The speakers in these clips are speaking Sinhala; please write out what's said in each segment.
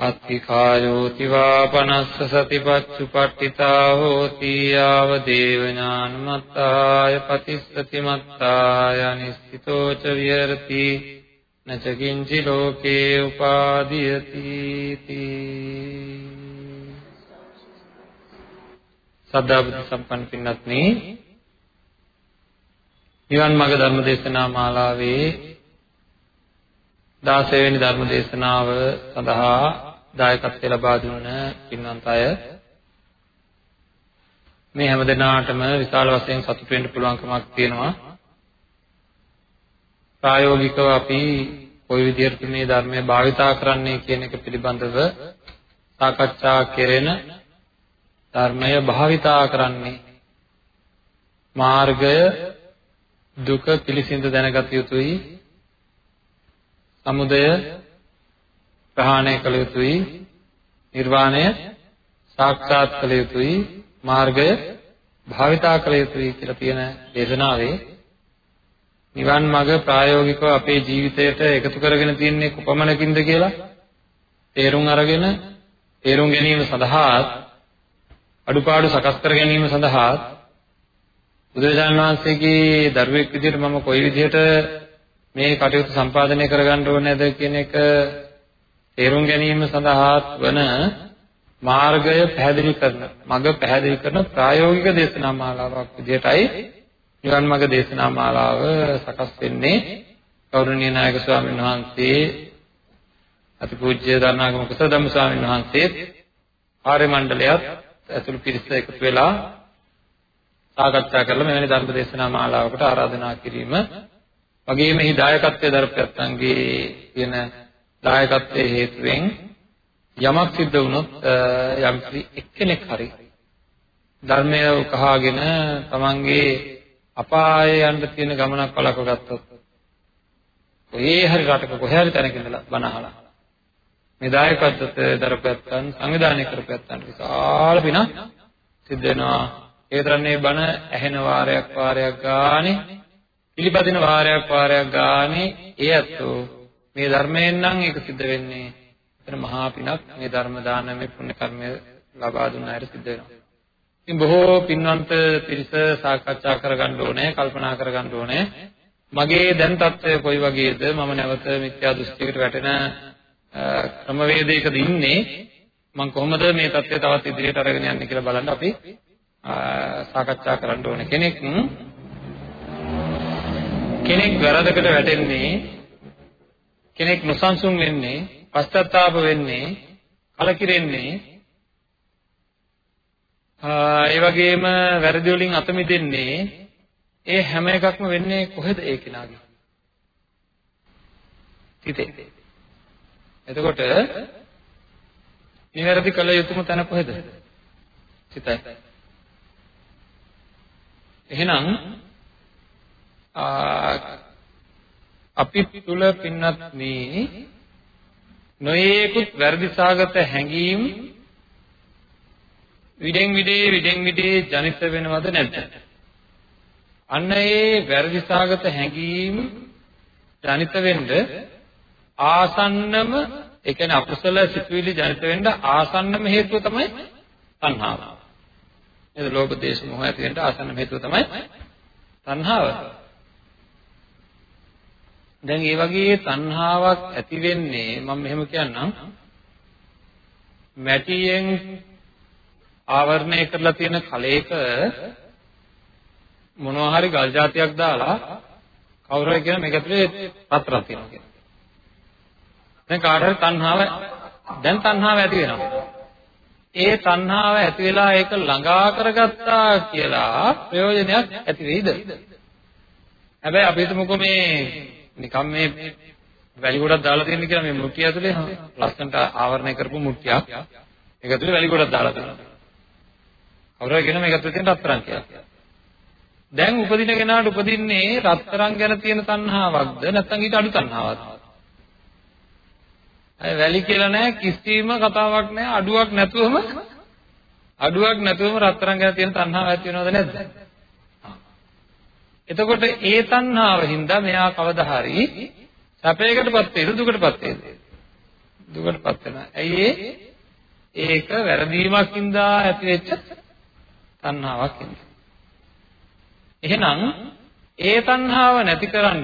අත්තිකායෝති වාපනස්ස සතිපච්චුපට්ඨිතා හෝති ආව දේව ඥානමත්තාය පතිස්සති මත්තාය නිස්සිතෝ ච විහෙරති නච කිංචි ලෝකේ උපාදීයති සද්ධා බුද්ධ සම්පන්න පින්වත්නි නිවන් මාර්ග ධර්ම දේශනා මාලාවේ 16 වෙනි ධර්ම දේශනාව සඳහා දායකත්වය ලබා දුන්න පින්වන්ත අය. මේ හැම දිනාටම විශාල වශයෙන් සතුට වෙන්න පුළුවන්කමක් තියෙනවා. ප්‍රායෝගිකව අපි කොයි විදිහට මේ ධර්මය භාවිතා කරන්නේ කියන එක පිළිබඳව සාකච්ඡා කෙරෙන ධර්මය භාවිතා කරන්නේ මාර්ගය දුක පිළිසිඳ දැනගත යුතුයි. සමුදය ප්‍රහාණය කළ යුතුයි. නිර්වාණය සාක්ෂාත් කළ යුතුයි. මාර්ගය භාවිතා කළ යුතුයි කියලා තියෙන දේශනාවේ. නිවන් මඟ ප්‍රායෝගිකව අපේ ජීවිතයට එකතු කරගෙන තියන්නේ කොපමණකින්ද කියලා තේරුම් අරගෙන තේරුම් ගැනීම සඳහා අඩුපාඩු සකස් කර ගැනීම සඳහා බුදුරජාණන් වහන්සේගේ දරුවෙක් විදිහට මම කොයි විදිහට මේ කටයුතු සම්පාදනය කරගන්න ඕනේද කියන එක තේරුම් ගැනීම සඳහා වන මාර්ගය පැහැදිලි කරන මඟ පැහැදිලි කරන ප්‍රායෝගික දේශනා මාලාවක් විදිහටයි නිවන් මඟ දේශනා මාලාව සකස් වෙන්නේ. ගෞරවනීය නායක ස්වාමීන් වහන්සේ අතිපූජ්‍ය දරණාගම කුසලධම්ම ස්වාමීන් වහන්සේ ආර්ය මණ්ඩලයත් ඇතුළු පිරිස එකතු වෙලා සාකච්ඡා කරලා මෙවැනි ධර්ම දේශනා මාලාවකට ආරාධනා කිරීම වගේම එහි දායකත්වයේ දරපැත්තන්ගේ තියෙන දායකත්වයේ හේතුවෙන් යමක් සිද්ධ වුණොත් යම් එක්කෙනෙක් හරි ධර්මය උකහාගෙන තමන්ගේ අපායේ යන්න තියෙන ගමනක් පලක ගත්තොත් කොහේ හරි රටක කොහේ හරි තැනක ඉඳලා බණ අහලා මේ දායකත්වයේ දරපැත්තන් සංවිධානය කරපැත්තන් විශාල පින සිද්ධ වෙනවා. ඒ විතරන්නේ බණ ඇහෙන වාරයක් වාරයක් ගානේ පිළිපදින වාරයක් වාරයක් ගානේ ඒ ඇත්තෝ මේ ධර්මයෙන් නම් ඒක සිද්ධ වෙන්නේ එතන මහා පිනක් මේ ධර්ම දානමය පුණ්‍ය කර්මය ලබා දුන්න අයට සිද්ධ වෙනවා. ඉතින් බොහෝ පින්වන්ත පිරිස සාකච්ඡා කරගන්න ඕනේ, කල්පනා කරගන්න ඕනේ. මගේ දැන් තත්ත්වය කොයි වගේද? මම නැවත මිත්‍යා දෘෂ්ටියකට වැටෙන ක්‍රමවේදයකද ඉන්නේ? මම කොහොමද මේ தත්ත්වය තවත් ඉදිරියට අරගෙන යන්නේ කියලා බලන්න අපි සාකච්ඡා කරන්න ඕනේ. කෙනෙක් කෙනෙක් වැරදකට වැටෙන්නේ කෙනෙක් නොසන්සුන් වෙන්නේ, පශ්චාත්තාප වෙන්නේ, කලකිරෙන්නේ ඒ වගේම වැරදි වලින් අත මිදෙන්නේ ඒ හැම එකක්ම වෙන්නේ කොහෙද ඒ කෙනාගේ? හිතේ. එතකොට නිවැරදි කළ යුතුම තැන කොහෙද? සිතයි. එහෙනම් අපි තුල පින්නත් මේ නොයේකුත් වැරදි සාගත හැඟීම් විඩෙන් විඩේ විඩෙන් විඩේ ජනිත වෙනවද නැද්ද? අන්න ඒ වැරදි සාගත හැඟීම් ජනිත වෙන්න ආසන්නම ඒ කියන්නේ අකුසල සිතුවිලි ජනිත වෙන්න ආසන්නම හේතුව තමයි තණ්හාව. නේද? ලෝභ දේශ මොහ ඇති වෙන්න ආසන්නම හේතුව තමයි තණ්හාව. දැන් ඒ වගේ තණ්හාවක් ඇති වෙන්නේ මම මෙහෙම කියන්නම් මැටියෙන් ආවරණය කරලා තියෙන කලයක මොනවා හරි ගල් జాතියක් දාලා කවුරු හරි කියන මේක ඇතුලේ පතරක් තියෙනවා කියලා. දැන් කාට හරි තණ්හාව දැන් තණ්හාව ඇති වෙනවා. ඒ තණ්හාව ඇති වෙලා ඒක ළඟා කරගත්තා කියලා ප්‍රයෝජනයක් ඇති වෙයිද? හැබැයි අපි හිතමුකෝ මේ නිකම් මේ වැලි ගොඩක් දාලා තියෙන කියලා මේ මුට්ටිය ඇතුලේ ලස්සනට ආවරණය කරපු මුට්ටියක්. ඒක ඇතුලේ වැලි ගොඩක් දාලා තියෙනවා. කවුරුහරි කියන මේක ඇතුලේ තියෙන රත්තරන් කියලා. දැන් උපදින කෙනාට උපදින්නේ රත්තරන් ගැන තියෙන තණ්හාවක්ද නැත්නම් ඊට අඩු තණ්හාවක්ද? අය වැලි කියලා නැහැ කිසිම කතාවක් නැහැ අඩුවක් නැතුවම අඩුවක් නැතුවම රත්තරන් ගැන තියෙන තණ්හාව ඇති වෙනවද නැද්ද? එතකොට ඒ තණ්හාව හින්දා මෙයා කවදා හරි සැපයකටපත් වේද දුකටපත් වේද? දුකටපත් වෙනවා. ඇයි ඒක වැරදීමක් හින්දා ඇතිවෙච්ච තණ්හාවක් හින්දා. එහෙනම් ඒ තණ්හාව නැතිකරන්න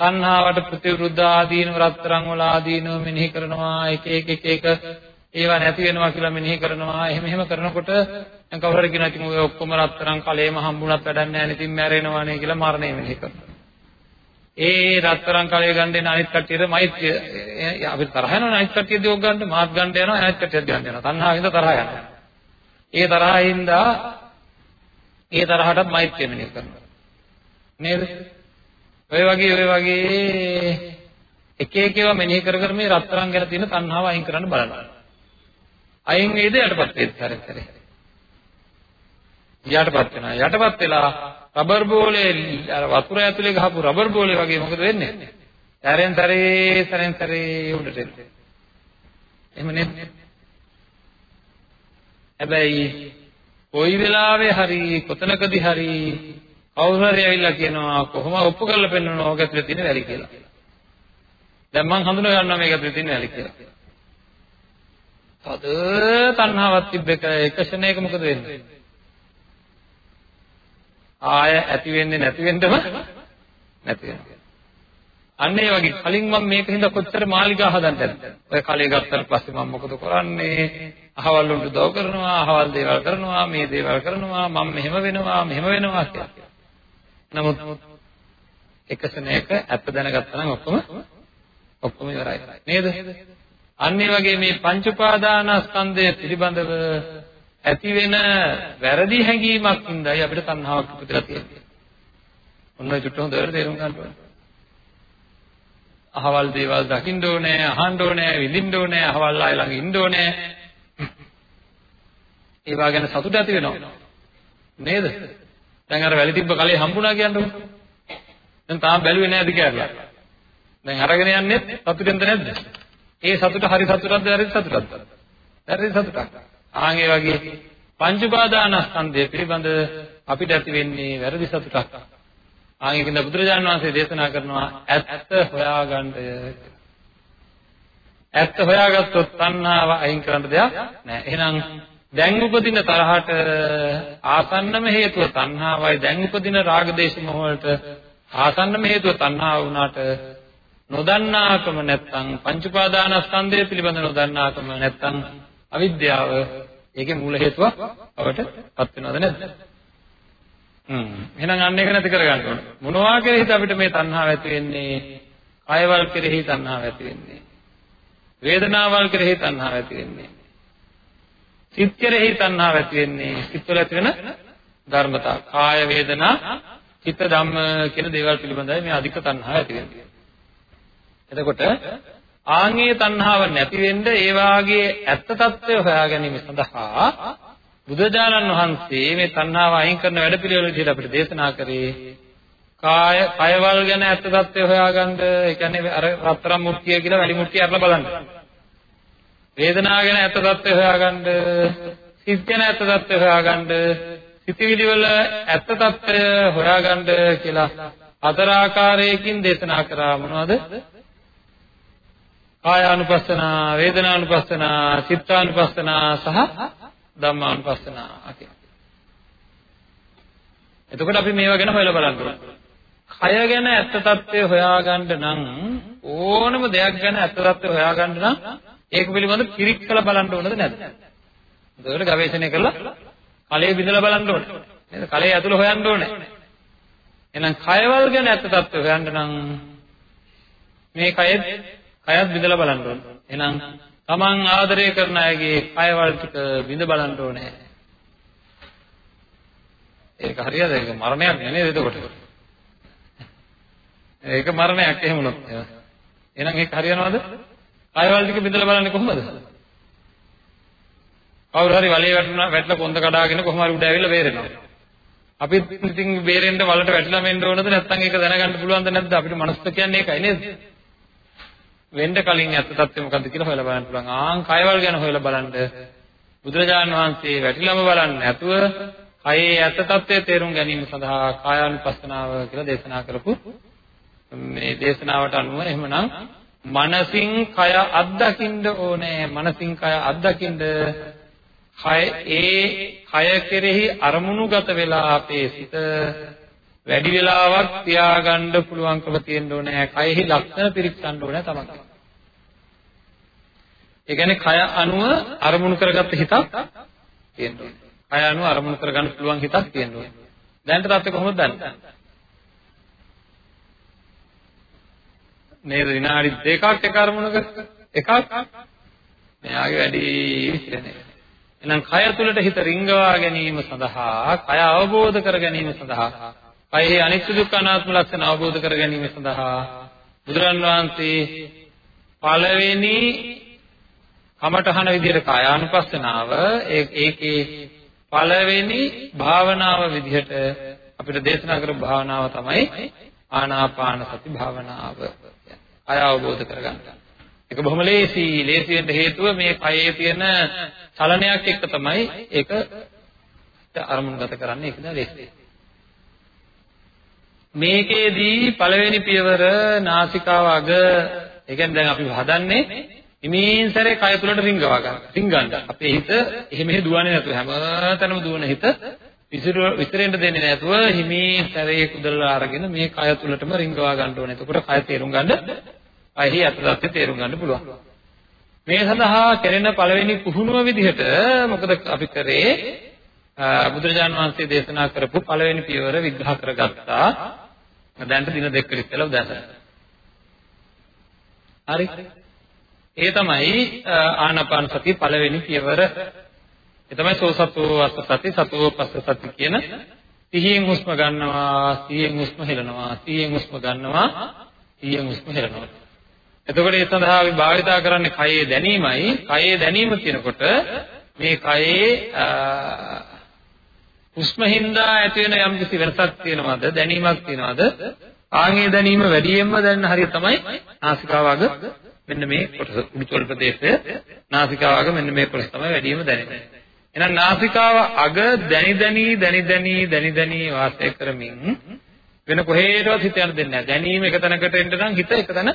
තණ්හාවට ප්‍රතිවිරුද්ධ ආදීනව රත්තරන් වල ආදීනව මෙනෙහි කරනවා එක එක එක එක ඒවා නැති වෙනවා කියලා මෙනෙහි කරනවා. එහෙම එහෙම කරනකොට දැන් කවුරු හරි කියනවා ඉතින් ඔය ඔක්කොම රත්තරන් කලේම හම්බුණත් වැඩක් නැහැ නේ ඉතින් මැරෙනවානේ කියලා මරණය මෙනෙහි කරනවා. ඒ රත්තරන් කලේ ගන්න දෙන අනිත් කට්ටියට මෛත්‍රිය අපිට තරහ යනවා අනිත් කට්ටිය දියෝග ගන්න මාත් ගන්න යනවා අනිත් කට්ටියත් ගන්න යනවා. තණ්හාවෙන්ද තරහ යනවා. ඒ තරහින්ද ඒ තරහටත් මෛත්‍රිය මෙනෙහි කරනවා. නේද? ඔය වගේ ඔය වගේ එක එක ඒවා මෙනෙහි කර කර මේ රත්තරන් ගැන තියෙන තණ්හාව අයින් කරන්න බලනවා. අයින් වේද යටපත් වේද හරියට. යටපත් වෙනවා. යටපත් වෙලා රබර් බෝලේ අර වතුර ඇතුලේ ගහපු රබර් බෝලේ වගේ මොකද වෙන්නේ? සැරෙන් සැරේ සැරෙන් සැරේ උඩට එන්නේ. එහෙම නේද? හැබැයි කොයි වෙලාවෙ හරි කොතනකදී හරි කවුරු හරි ඇවිල්ලා කියනවා කොහොම ඔප්පු කරලා පෙන්වනවා ඕක ඇතුලේ තියෙන වැලි කියලා. දැන් මම හඳුනා ගන්නවා මේක ඇතුලේ තියෙන වැලි කියලා. තද තණ්හාවක් තිබ්බක එක ෂණයක මොකද වෙන්නේ? ආය ඇති වෙන්නේ නැති වෙන්නම නැති වෙනවා. අන්න ඒ වගේ කලින් මම මේක හින්දා කොච්චර මාලිගා හදන්නද? ඔය කලේ ගත්තට පස්සේ මම මොකද කරන්නේ? අහවල් උන්ට දව කරනවා, අහවල් දේවල් කරනවා, මේ දේවල් කරනවා, මම මෙහෙම වෙනවා, මෙහෙම වෙනවා කියලා. නමුත් එක සෙනෙක ඇත්ත දැනගත්තා නම් ඔක්කොම ඔක්කොම ඉවරයි නේද? අන්න ඒ වගේ මේ පංච උපාදානස්කන්ධය පිළිබඳව ඇති වෙන වැරදි හැඟීමක් හින්දායි අපිට තණ්හාවක් උපදලා තියෙන්නේ. ඔන්න චුට්ට හොඳට තේරුම් ගන්න ඕනේ. අහවල් දේවල් දකින්න ඕනේ, අහන්න ඕනේ, විඳින්න ඕනේ, අහවල් අය ළඟ ඉන්න ඕනේ. ඒවා ගැන සතුට ඇති වෙනවා. නේද? දැන් අර වැලි තිබ්බ කලේ හම්බුණා කියන්නේ. දැන් තාම බැලුවේ නෑද කියලා. දැන් අරගෙන යන්නේ සතුටෙන්ද නැද්ද? ඒ සතුට හරි සතුටක්ද වැරදි සතුටක්ද? වැරදි සතුටක්. ආන් ඒ වගේ පංච උපාදානස්කන්ධය පිළිබඳ අපිට ඇති වෙන්නේ වැරදි සතුටක්. ආන් ඒකෙන්ද බුදුරජාණන් වහන්සේ දේශනා කරනවා ඇත්ත හොයාගන්න ඇත්ත හොයාගත්තොත් තණ්හාව අයින් කරන්න දෙයක් නෑ. එහෙනම් දැන් උපදින තරහට ආසන්නම හේතුව තණ්හාවයි දැන් උපදින රාග දේශ මොහ වලට ආසන්නම හේතුව තණ්හාව වුණාට නොදන්නාකම නැත්තම් පංච උපාදානස්කන්ධය පිළිබඳ නොදන්නාකම නැත්තම් අවිද්‍යාව ඒකේ මූල හේතුව අපට පත් වෙනවද නැද්ද? හ්ම් එහෙනම් අන්න ඒක නැති කරගන්න ඕනේ. මොනවා කෙරෙහිද අපිට මේ තණ්හාව ඇති වෙන්නේ? කයවල් කෙරෙහි තණ්හාව ඇති වෙන්නේ. වේදනාවල් කෙරෙහි තණ්හාව ඇති වෙන්නේ. සිත් කෙරෙහි තණ්හාව ඇති වෙන්නේ සිත්වල ඇති වෙන ධර්මතා. කාය වේදනා චිත්ත ධම්ම කියන දේවල් පිළිබඳව මේ අධික තණ්හාව ඇති වෙන්නේ. එතකොට ආංගීය තණ්හාව නැති වෙන්න ඒ වාගේ ඇත්ත తত্ত্বය හොයා ගැනීම සඳහා බුදුජානන් වහන්සේ මේ තණ්හාව අයින් කරන වැඩපිළිවෙල විදිහට අපිට දේශනා කරේ. කාය කයවල් ගැන ඇත්ත తত্ত্বය හොයාගන්න ඒ කියන්නේ අර රත්තරන් මුට්ටිය කියලා වැලි මුට්ටිය අරලා බලන්න. වේදනාව ගැන ඇත්ත తত্ত্বය හොයාගන්න සිත් ගැන ඇත්ත తত্ত্বය හොයාගන්න සිතිවිලි වල ඇත්ත తত্ত্বය හොයාගන්න කියලා හතර ආකාරයකින් දේශනා කරා. මොනවද? කායානුපස්සනා, වේදනානුපස්සනා, චිත්තානුපස්සනා සහ ධම්මානුපස්සනා කියන. එතකොට අපි මේවා ගැන හොයලා බලන්න කය ගැන ඇත්ත తත්වය හොයාගන්න නම් ඕනම දෙයක් ගැන ඇත්ත తත්වය හොයාගන්න නම් ඒක පිළිබඳ පිරික්සලා බලන්න ඕනද නැද්ද? ඒකට ගවේෂණය කරලා කලයේ විඳලා බලන්න ඕනේ. නේද? කලයේ ඇතුළ හොයන්න ඕනේ. එහෙනම් කයවල ගැන ඇත්ත తත්වය හොයන්න නම් මේ කයේ කයත් බිඳලා බලන්න ඕනේ. එහෙනම් Taman ආදරය කරන අයගේ කයවල් ටික බිඳ බලන්න ඕනේ. ඒක හරියද? ඒක මරණයක් නෙමෙයි එතකොට. ඒක මරණයක් එහෙම වුණොත්. එහෙනම් ඒක හරියනවද? කයවල් ටික බිඳලා බලන්නේ කොහොමද? කවුරු හරි වලේ වැටුණා වැටලා කොන්ද කඩාගෙන කොහොම හරි උඩ ඇවිල්ලා බේරෙනවා. අපි ඉතින් බේරෙන්න වලට වැටලා වෙන්න ඕනද නැත්නම් ඒක දැනගන්න පුළුවන්ද නැද්ද අපිට මනසට කියන්නේ ඒකයි නේද? වෙන්න කලින් ඇත්ත తත්ත්වය මොකද්ද කියලා හොයලා බලන්න පුළුවන්. ආන් කයවල් ගැන හොයලා බලන්න. බුදුරජාන් වහන්සේ වැටිලම බලන්නේ නැතුව කයේ ඇත්ත తත්ත්වය තේරුම් ගැනීම සඳහා කායානුපස්සනාව කියලා දේශනා කරපු මේ දේශනාවට අනුව එහෙමනම් මනසින් කය අත්දකින්න ඕනේ. මනසින් කය අත්දකින්න කය ඒ කය කෙරෙහි අරමුණුගත වෙලා අපේ සිත වැඩි වෙලාවක් තියාගන්න පුළුවන්කම තියෙන්න ඕනේ. කයෙහි ලක්ෂණ පිරික්සන්න ඕනේ තමයි. ඒ කියන්නේ කය අනුව අරමුණු කරගත්ත හිතක් තියෙන්න ඕනේ. කය අනුව අරමුණු කරගන්න පුළුවන් හිතක් තියෙන්න ඕනේ. දැනට තාත්තේ කොහොමද දන්නේ? නේද විනාඩි දෙකක් එක අරමුණක එකක් මෙයාගේ වැඩි විශ්ලේෂණය එහෙනම් කය තුළට හිත රිංගවා ගැනීම සඳහා, කය අවබෝධ කර ගැනීම සඳහා, කයෙහි අනිත්‍ය දුක්ඛ අනාත්ම ලක්ෂණ අවබෝධ කර ගැනීම සඳහා බුදුරන් වහන්සේ පළවෙනි කමඨහන විදිහට කායානුපස්සනාව ඒකේ පළවෙනි භාවනාව විදිහට අපිට දේශනා කරපු භාවනාව තමයි ආනාපාන සති භාවනාව. අය අවබෝධ කරගන්න. ඒක බොහොම ලේසි. ලේසි වෙන්න හේතුව මේ කයේ තියෙන චලනයක් එක්ක තමයි ඒක අරමුණුගත කරන්නේ ඒක නේද ලේසි. මේකේදී පළවෙනි පියවර නාසිකාව අග ඒ කියන්නේ දැන් අපි හදන්නේ හිමින් සැරේ කය තුලට රිංගවා ගන්න. රිංගන්න. අපේ හිත එහෙම එහෙ දුවන්නේ නැතුව හැමතැනම දුවන හිත විසිරෙන්න දෙන්නේ නැතුව හිමින් සැරේ කුදලා අරගෙන මේ කය තුලටම රිංගවා ගන්න ඕනේ. එතකොට කය තේරුම් ගන්න අයෙහි අතදැත්තේ තේරුම් ගන්න පුළුවන්. මේ සඳහා කෙරෙන පළවෙනි පුහුණුව විදිහට මොකද අපි කරේ බුදුරජාණන් වහන්සේ දේශනා කරපු පළවෙනි පියවර විග්‍රහ කරගත්තා. දැන්ට දින දෙකකට ඉස්සෙල්ලා උදෑසන. හරි. ඒ තමයි ආනාපාන සති පළවෙනි පියවර. ඒ තමයි සෝසතෝ අස්ස සති සතෝ පස්ස සති කියන සිහියෙන් හුස්ම ගන්නවා, සිහියෙන් හුස්ම හෙලනවා, සිහියෙන් හුස්ම ගන්නවා, සිහියෙන් හුස්ම හෙලනවා. එතකොට ඒ සඳහා අපි භාවිතා කරන්නේ කයේ දැනීමයි. කයේ දැනීම කියනකොට මේ කයේ හුස්මින්දා ඇති වෙන යම් කිසි වෙනසක් තියෙනවද? දැනීමක් තියෙනවද? ආන්ගේ දැනීම වැඩියෙන්ම දැනන හරිය තමයි නාසිකාවග මෙන්න මේ කොටස උඩුතොල් ප්‍රදේශය. නාසිකාවග මෙන්න මේ කොටස තමයි වැඩියෙන්ම දැනෙන්නේ. එහෙනම් නාසිකාව අග දැනි දැනි දැනි දැනි දැනි දැනි වාසය කරමින් වෙන කොහේටවත් හිත යන්න දෙන්නේ නැහැ. දැනීම එක තැනකට එන්න නම් හිත එක තැන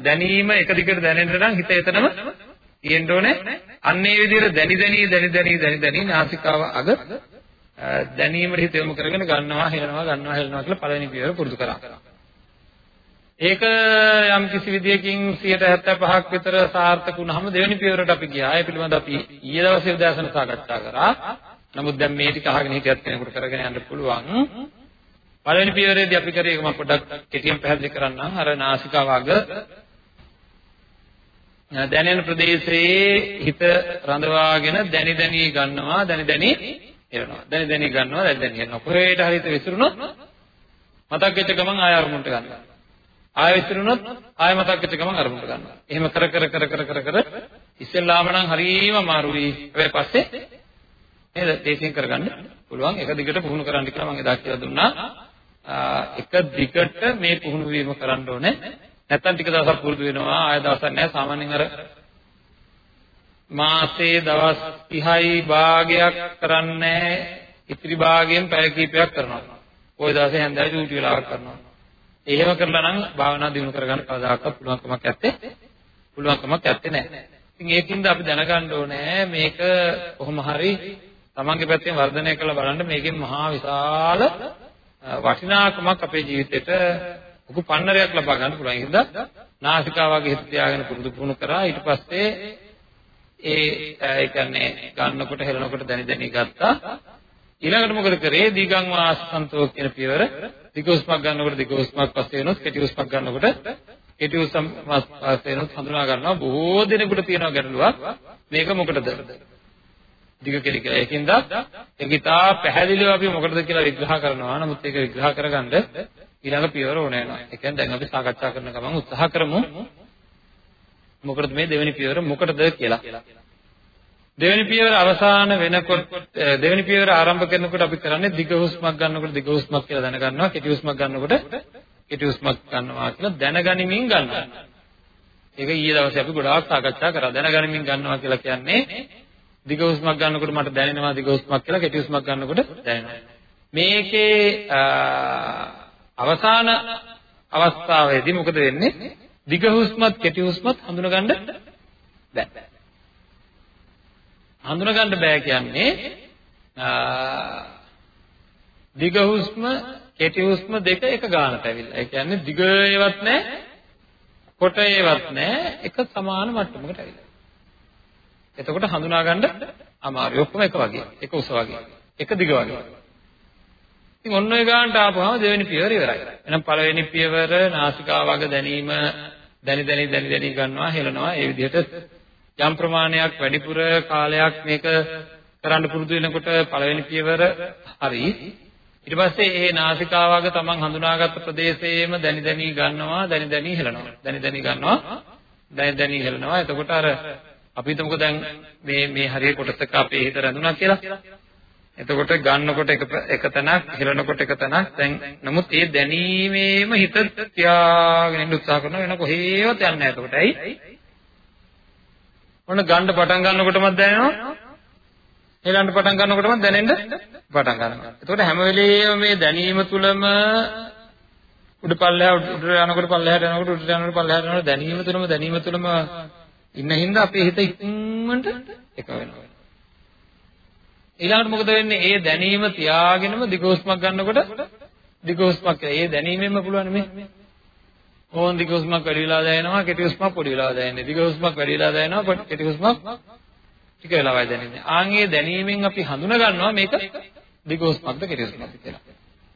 දැනීම එක දිගට දැනෙන්න නම් හිත එතනම තියෙන්න ඕනේ. අන්න ඒ විදිහට දැනි දැනි දැනි දැනි දැනි දැනි නාසිකාව අග දැනීමට හිත යොමු කරගෙන ගන්නවා හෙලනවා ගන්නවා හෙලනවා කියලා පළවෙනි පියවර පුරුදු කරා. ඒක යම් කිසි විදියකින් 75ක් විතර සාර්ථක වුණාම දෙවෙනි පියවරට අපි ගියා. ඒ පිළිබඳව අපි ඊයේ දවසේ උදෑසන සාකච්ඡා කරා. නමුත් දැන් මේ ටික අහගෙන හිටියත් කෙනෙකුට කරගෙන යන්න පුළුවන්. පළවෙනි පියවරේදී අපි කරේ මම පොඩ්ඩක් කෙටියෙන් පැහැදිලි කරන්නම් අර නාසිකාව අග දැනෙන ප්‍රදේශයේ හිත රඳවාගෙන දැනි දැනි ගන්නවා දැනි දැනි එනවා. දැනි දැනි ගන්නවා. දැනි දැනි එනවා කොහේට හරි හිත විසිරුණොත් මතක් වෙච්ච ගමන් ආය අරමුණට ගන්නවා. ආය විසිරුණොත් ආය මතක් වෙච්ච ගමන් අරමුණට ගන්නවා. එහෙම කර කර කර කර කර කර ඉස්සෙල්ලාම නම් හරීම අමාරුයි. හැබැයි පස්සේ නේද? දේශයෙන් කරගන්න පුළුවන්. එක දිගට පුහුණු කරන්න කියලා මම එදා කියලා දුන්නා. එක දිගට මේ පුහුණු වීම කරන්න ඕනේ. නැත්තම් ටික දවසක් පුරුදු වෙනවා. ආය දවසක් නැහැ. සාමාන්‍යයෙන් අර මාසේ දවස් 30යි භාගයක් කරන්නේ ඉතිරි භාගයෙන් පැය කිහිපයක් කරනවා. ওই දවසේ හැන්දෑවේ චූටි වෙලාවක් කරනවා. එහෙම කරලා නම් භාවනා දිනු කරගන්න කවදාකවත් පුළුවන්කමක් නැත්තේ. පුළුවන්කමක් නැත්තේ නෑ. ඉතින් ඒකින්ද අපි දැනගන්න ඕනේ මේක කොහොම හරි තමන්ගේ පැත්තෙන් වර්ධනය කරලා බලන්න මේකෙන් මහා විශාල වටිනාකමක් අපේ ජීවිතේට ලොකු පන්නරයක් ලබා ගන්න පුළුවන්. ඒ හින්දා නාසිකාවගේ හිත තියාගෙන පුරුදු පුහුණු කරා ඊට පස්සේ ඒ ඒ කියන්නේ ගන්නකොට හෙලනකොට දැනි දැනි ගත්තා. ඊළඟට මොකද කරේ? දීගං වාසන්තෝ කියන පියවර දිග උස්මක් ගන්නකොට දිග උස්මක් පස්සේ වෙනොත් කෙටි උස්මක් ගන්නකොට කෙටි උස්මක් පස්සේ වෙනොත් හඳුනා ගන්නවා. බොහෝ දෙනෙකුට තියෙනවා ගැටලුවක්. මේක මොකටද? දිග කෙටි කියලා. ඒකින්ද ඒක ඉතා පැහැදිලිව අපි මොකටද කියලා විග්‍රහ කරනවා. නමුත් ඒක විග්‍රහ කරගන්න ඊළඟ පියවර ඕන වෙනවා. ඒ කියන්නේ දැන් අපි සාකච්ඡා කරන ගමන් උත්සාහ කරමු මොකටද මේ දෙවෙනි පියවර මොකටද කියලා. දෙවෙනි පියවර අවසාන වෙනකොට දෙවෙනි පියවර ආරම්භ කරනකොට අපි කරන්නේ දිග හුස්මක් ගන්නකොට දිග හුස්මක් කියලා දැනගන්නවා කෙටි හුස්මක් ගන්නකොට කෙටි හුස්මක් ගන්නවා කියලා දැනගනිමින් ගන්නවා. ඒක ඊයේ දවසේ අපි ගොඩාක් සාකච්ඡා කරා. දැනගනිමින් ගන්නවා කියලා කියන්නේ දිග හුස්මක් ගන්නකොට මට දැනෙනවා දිග හුස්මක් කියලා කෙටි හුස්මක් ගන්නකොට දැනෙනවා. මේකේ අවසාන අවස්ථාවේදී මොකද වෙන්නේ? දිග හුස්මත් කෙටි හුස්මත් හඳුනගන්න බෑ. හඳුනගන්න බෑ කියන්නේ දිග හුස්ම කෙටි හුස්ම දෙක එක ගානට ඇවිල්ලා. ඒ කියන්නේ දිග ඒවත් නැහැ කොට ඒවත් නැහැ එක සමාන මට්ටමකට ඇවිල්ලා. එතකොට හඳුනා ගන්න අමාරුයි. ඔක්කොම එක වගේ. එක උස වගේ. එක දිග වගේ. ඉතින් ඔන්න ඔය ගානට ආපුවම දෙවෙනි පියවර ඉවරයි. එහෙනම් පළවෙනි පියවර නාසිකාවග දැනීම දැනි දැනි දැනි දැනි ගන්නවා හෙලනවා ඒ විදිහට යම් ප්‍රමාණයක් වැඩිපුර කාලයක් මේක කරන්න පුරුදු වෙනකොට පළවෙනි පියවර හරි. ඊට පස්සේ ඒ නාසිකාවග තමන් හඳුනාගත්ත ප්‍රදේශයේම දැනි දැනි ගන්නවා දැනි දැනි හෙලනවා දැනි දැනි ගන්නවා දැනි දැනි හෙලනවා එතකොට අර අපි හිතමුකෝ දැන් මේ මේ හරිය කොටසක අපේ හිත රැඳුණා කියලා. එතකොට ගන්නකොට එක එක තැනක් හෙලනකොට එක තැනක්. දැන් නමුත් ඒ දැනීමේම හිත තියාගෙන ඉන්න උත්සාහ කරනවා වෙන කොහේවත් යන්නේ නැහැ එතකොට. ඇයි? ඔන්න ගන්න පටන් ගන්නකොටම දැනෙනවා. හෙලන්න පටන් ගන්නකොටම දැනෙන්න පටන් ගන්නවා. එතකොට හැම වෙලේම මේ දැනීම තුලම උඩ පල්ලෙහා උඩ යනකොට පල්ලෙහාට යනකොට උඩ යනකොට පල්ලෙහාට යනකොට දැනීම තුලම දැනීම තුලම ඉන්න හින්දා අපේ හිත ඉක්මනට එක වෙනවා. ඊළඟට මොකද වෙන්නේ? ඒ දැනීම තියාගෙනම දිගෝස්මක් ගන්නකොට දිගෝස්මක් ඒ දැනීමෙන්ම පුළුවන් මේ. ඕන් දිගෝස්මක් වැඩි වෙලා දැනෙනවා, කෙටි හුස්මක් පොඩි වෙලා දැනෙන්නේ. දිගෝස්මක් වැඩි වෙලා දැනෙනවා, කෙටි හුස්මක් ටික වෙලාවයි දැනෙන්නේ. ආන් ඒ දැනීමෙන් අපි හඳුනා ගන්නවා මේක දිගෝස්මක්ද කෙටි හුස්මක්ද කියලා.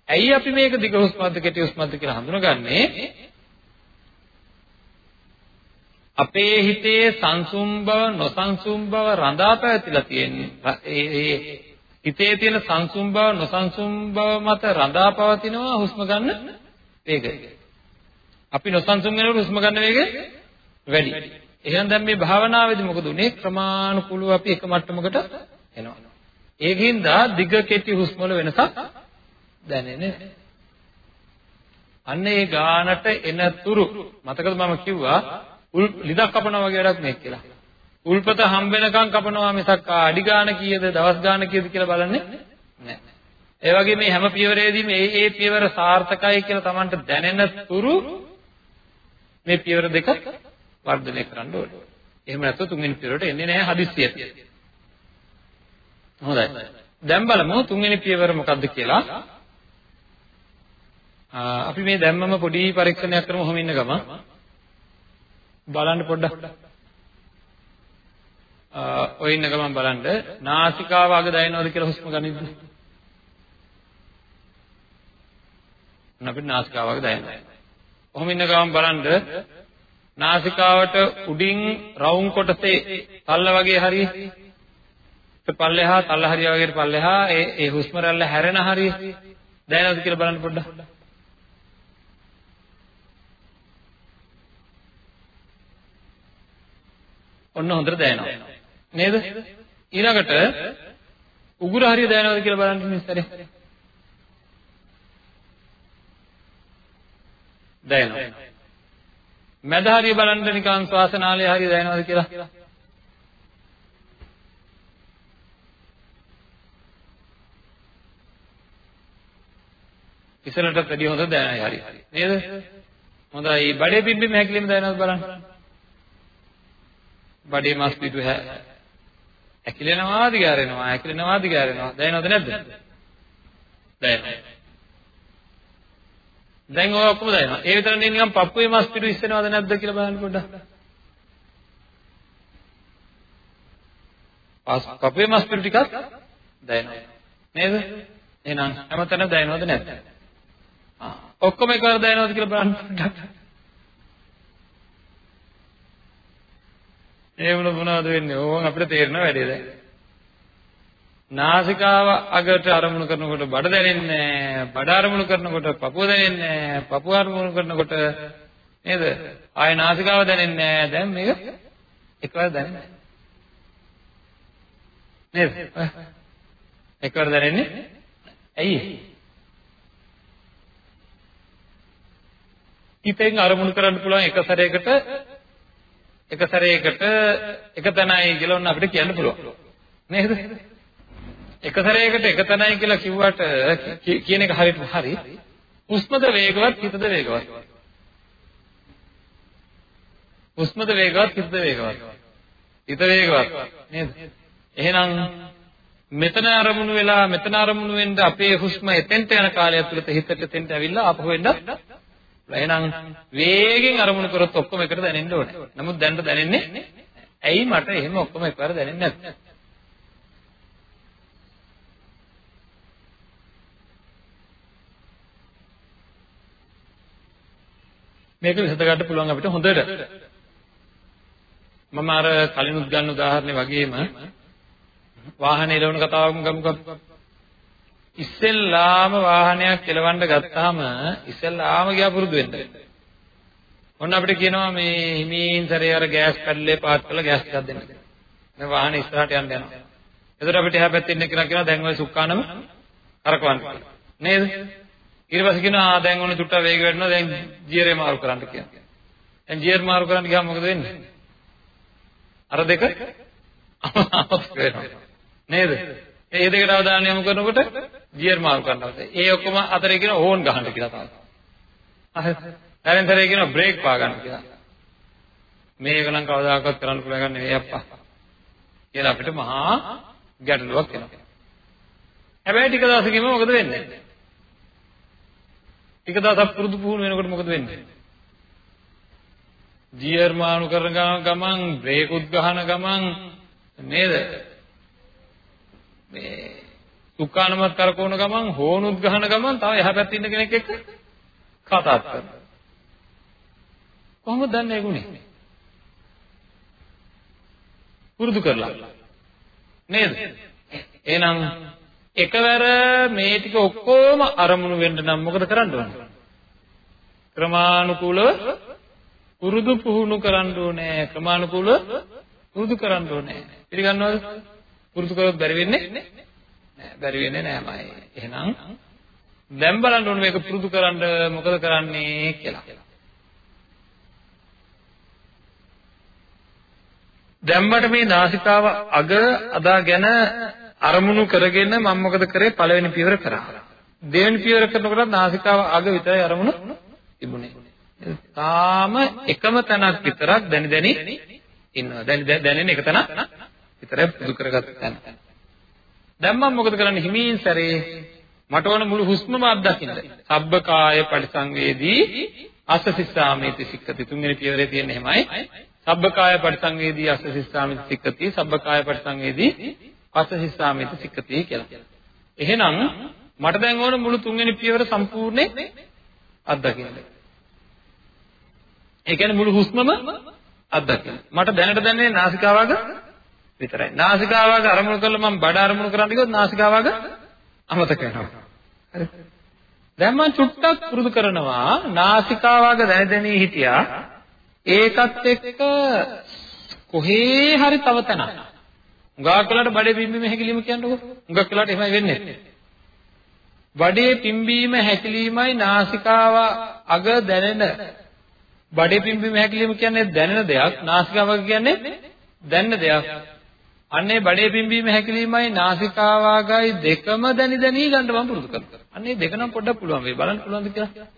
ඇයි අපි මේක දිගෝස්මක්ද කෙටි හුස්මක්ද කියලා හඳුනගන්නේ? අපේ හිතේ සංසුම් බව නොසංසුම් බව රඳා පැවතිලා තියෙන්නේ. ඒ හිතේ තියෙන සංසුම් බව නොසංසුම් බව මත රඳා පවතිනවා හුස්ම ගන්න වේගය. අපි නොසංසුම් වෙනකොට හුස්ම ගන්න වේගය වැඩි. එහෙනම් දැන් මේ භාවනාවේදී මොකද උනේ? ක්‍රමානුකූලව අපි එක මට්ටමකට එනවා. ඒකින්ද දිග කෙටි හුස්ම වල වෙනසක් දැනෙන්නේ අන්න ඒ ගානට එන තුරු මතකද මම කිව්වා උල් ලිදක් කපනවා වගේ වැඩක් මේක කියලා. උල්පත හම්බ වෙනකන් කපනවා මිසක් අඩි ගාන කීයද දවස් ගාන කීයද කියලා බලන්නේ නැහැ. ඒ වගේ මේ හැම පියවරේදීම මේ ඒ පියවර සාර්ථකයි කියලා Tamanට දැනෙන තුරු මේ පියවර දෙක වර්ධනය කරන්න ඕනේ. එහෙම නැත්නම් තුන්වෙනි පියවරට එන්නේ නැහැ හදිස්සියට. හොඳයි. දැන් බලමු තුන්වෙනි පියවර මොකක්ද කියලා. අපි මේ දැම්මම පොඩි පරීක්ෂණයක් කරමු ඔහොම ඉන්න ගමන්. බලන්න පොඩ්ඩක්. ඔය ඉන්න ගමන් බලන්න නාසිකාව අග දැනෙනවද කියලා හුස්ම ගනිද්ද? අපිට නාසිකාව අග දැනෙනවා. කොහොම ඉන්න ගමන් බලන්න නාසිකාවට උඩින් රවුම් කොටසේ තල්ල වගේ හරිය පල්ලෙහා තල්ල හරිය වගේ පල්ලෙහා ඒ ඒ හුස්ම රැල්ල හැරෙන හරිය දැනෙනවද කියලා බලන්න පොඩ්ඩක්. ඔන්න හොඳට දැනෙනවා. නේද? ඊළඟට උගුර හරිය දැනෙනවද කියලා බලන්න මේ සැරේ. දැනෙනවා. මැද හරිය බලන්න නිකන් ශ්වාසනාලය හරිය දැනෙනවද කියලා. ඉස්සරටත් වැඩිය හොඳ දැනයි හරි. නේද? හොඳයි. බඩේ පිම්බීම හැකිලිම දැනෙනවද බලන්න. බඩේ මස් පිටු ඇකිලෙනවාද ගැරෙනවා ඇකිලෙනවාද ගැරෙනවා දැනෙනවද නැද්ද දැනෙනවා දැන් ඔය ඔක්කොම දැනෙනවා ඒ විතර නෙවෙයි නිකන් පප්පුවේ මස් පිටු ඉස්සෙනවද නැද්ද කියලා බලන්න පොඩ්ඩක් පපුවේ මස් පිඩු ටිකක් දැනෙනවා. නේද? එහෙනම් හැමතැනම දැනෙනවද නැද්ද? ආ ඔක්කොම එකවර දැනෙනවද කියලා බලන්න පොඩ්ඩක්. ඒ වුණ මොනවද වෙන්නේ? ඕවන් අපිට තේරෙන වැඩේ දැන්. නාසිකාව අගට අරමුණු කරනකොට බඩ දැනෙන්නේ නැහැ. බඩ අරමුණු කරනකොට පපුව දැනෙන්නේ නැහැ. පපුව අරමුණු කරනකොට නේද? ආය නාසිකාව දැනෙන්නේ නැහැ. දැන් මේක එකවර දැනෙන්නේ නේද? එකවර දැනෙන්නේ ඇයි? හිතෙන් අරමුණු කරන්න පුළුවන් එක සැරයකට එක සැරයකට එක තැනයි කියලා ඔන්න අපිට කියන්න පුළුවන්. නේද? එක සැරයකට එක තැනයි කියලා කිව්වට කියන එක හරියට හරි. උස්මද වේගවත් හිතද වේගවත්. උස්මද වේගවත් හිතද වේගවත්. හිත වේගවත් නේද? එහෙනම් මෙතන අරමුණු වෙලා මෙතන අරමුණු වෙන්න අපේ හුස්ම එතෙන්ට යන කාලය ඇතුළත හිතට එතෙන්ට ඇවිල්ලා ආපහු වෙන්න එහෙනම් වේගෙන් අරමුණු කරොත් ඔක්කොම එකට දැනෙන්න ඕනේ. නමුත් දැනට දැනෙන්නේ ඇයි මට එහෙම ඔක්කොම එකවර දැනෙන්නේ නැත්තේ? මේක විසඳ ගන්න පුළුවන් අපිට හොඳට. මම අර කලිනුත් ගන්න උදාහරණේ වගේම වාහනේ එලවන කතාවක්ම ගමුකෝ. ඉස්සෙල්ලාම වාහනයක් එලවන්න ගත්තාම ඉස්සෙල්ලාම ගියා පුරුදු වෙන්න. ඔන්න අපිට කියනවා මේ හිමින් සැරේ අර ගෑස් පැඩලේ පාත් කරලා ගෑස් ටිකක් දෙන්න. මේ වාහනේ ඉස්සරහට යන්න යනවා. එතකොට අපිට එහා පැත්තේ ඉන්න කෙනා කියනවා දැන් ඔය සුක්කානම කරකවන්න නේද? ඊට පස්සේ කියනවා දැන් ඔන්න චුට්ටක් වේග වැඩිනවා දැන් ගියරේ මාරු කරන්න කියනවා. දැන් ගියර් මාරු කරන්න ගියාම මොකද වෙන්නේ? අර දෙක අමතක වෙනවා. නේද? ඒ දෙකට අවධානය යොමු කරනකොට ගියර් මාරු කරනවා. ඒ ඔක්කොම අතරේ කියන ඕන් ගහන්න කියලා තමයි. හරි. දැන් තරේ කියන බ්‍රේක් පා ගන්න කියලා. මේක නම් කවදාකවත් කරන්න පුළුවන් ගන්න නෙවෙයි අප්පා. කියලා අපිට මහා ගැටලුවක් එනවා. හැබැයි ටික දවසකින්ම මොකද වෙන්නේ? ටික දවසක් පුරුදු පුහුණු වෙනකොට මොකද වෙන්නේ? ගියර් මාරු කරන ගමන් බ්‍රේක් උත් ගහන ගමන් නේද? මේ දුක්ඛානමත් කරකවන ගමන් හෝනුත් ගහන ගමන් තව එහා පැත්තේ ඉන්න කෙනෙක් එක්ක කතා කරනවා. කොහොමද දන්නේ ඒගුනේ? පුරුදු කරලා. නේද? එහෙනම් එකවර මේ ටික ඔක්කොම අරමුණු වෙන්න නම් මොකද කරන්න ඕනේ? ක්‍රමානුකූලව පුරුදු පුහුණු කරන්න ඕනේ. ක්‍රමානුකූලව පුරුදු කරන්න ඕනේ. පිළිගන්නවද? පුරුදු කරොත් බැරි වෙන්නේ නෑ. බැරි වෙන්නේ නෑමයි. එහෙනම් දැන් බලන්න ඕනේ මේක පුරුදු කරන්න මොකද කරන්නේ කියලා. දැම්මට මේ නාසිකාව අග අදාගෙන අරමුණු කරගෙන මම මොකද කරේ පළවෙනි පියවර කරා. දෙවෙනි පියවර කරනකොට නාසිකාව අග විතරයි අරමුණු තිබුණේ. තාම එකම තැනක් විතරක් දැනි දැනි ඉන්නවා. දැනි දැනෙන එක තැනක් විතරයි පුදු කරගත්ත තැන. දැන් මම මොකද කරන්නේ හිමින් සැරේ මට ඕන මුළු හුස්මම අත්දකින්න. සබ්බකාය පරිසංවේදී අසසිස්සාමේති සික්කති තුන්වෙනි පියවරේ තියෙන එහෙමයි. සබ්බකාය පරිසංවේදී අසසිස්සාමේති සික්කති සබ්බකාය පරිසංවේදී අසසිස්සාමේති සික්කති කියලා. එහෙනම් මට දැන් ඕන මුළු තුන්වෙනි පියවර සම්පූර්ණයෙන් අත්දකින්න. ඒ කියන්නේ මුළු හුස්මම අත්දකින්න. මට දැනට දැනෙන්නේ නාසිකාවග විතරයි. නාසිකාවග අරමුණු කරලා මම බඩ අරමුණු කරන්න ගියොත් නාසිකාවග අමතක වෙනවා. හරි. දැන් මම චුට්ටක් පුරුදු කරනවා නාසිකාවග දැන දැනී හිටියා. ඒකත් එක්ක කොහේ හරි තව තැනක්. උඟාක් වෙලාට බඩේ පිම්බීම හැකිලිම කියන්නකො. උඟාක් වෙලාට එහෙමයි වෙන්නේ. බඩේ පිම්බීම හැකිලීමයි නාසිකාව අග දැනෙන බඩේ පිම්බීම හැකිලිම කියන්නේ දැනෙන දෙයක් නාසිකාව කියන්නේ දැනෙන දෙයක් අන්නේ බඩේ පිම්බීම හැකිලීමයි නාසිකාවාගයි දෙකම දැනි දැනි ගන්න මම පුරුදු කරනවා අන්නේ දෙක නම් පොඩ්ඩක් පුළුවන් වෙයි. බලන්න පුළුවන්ද කියලා?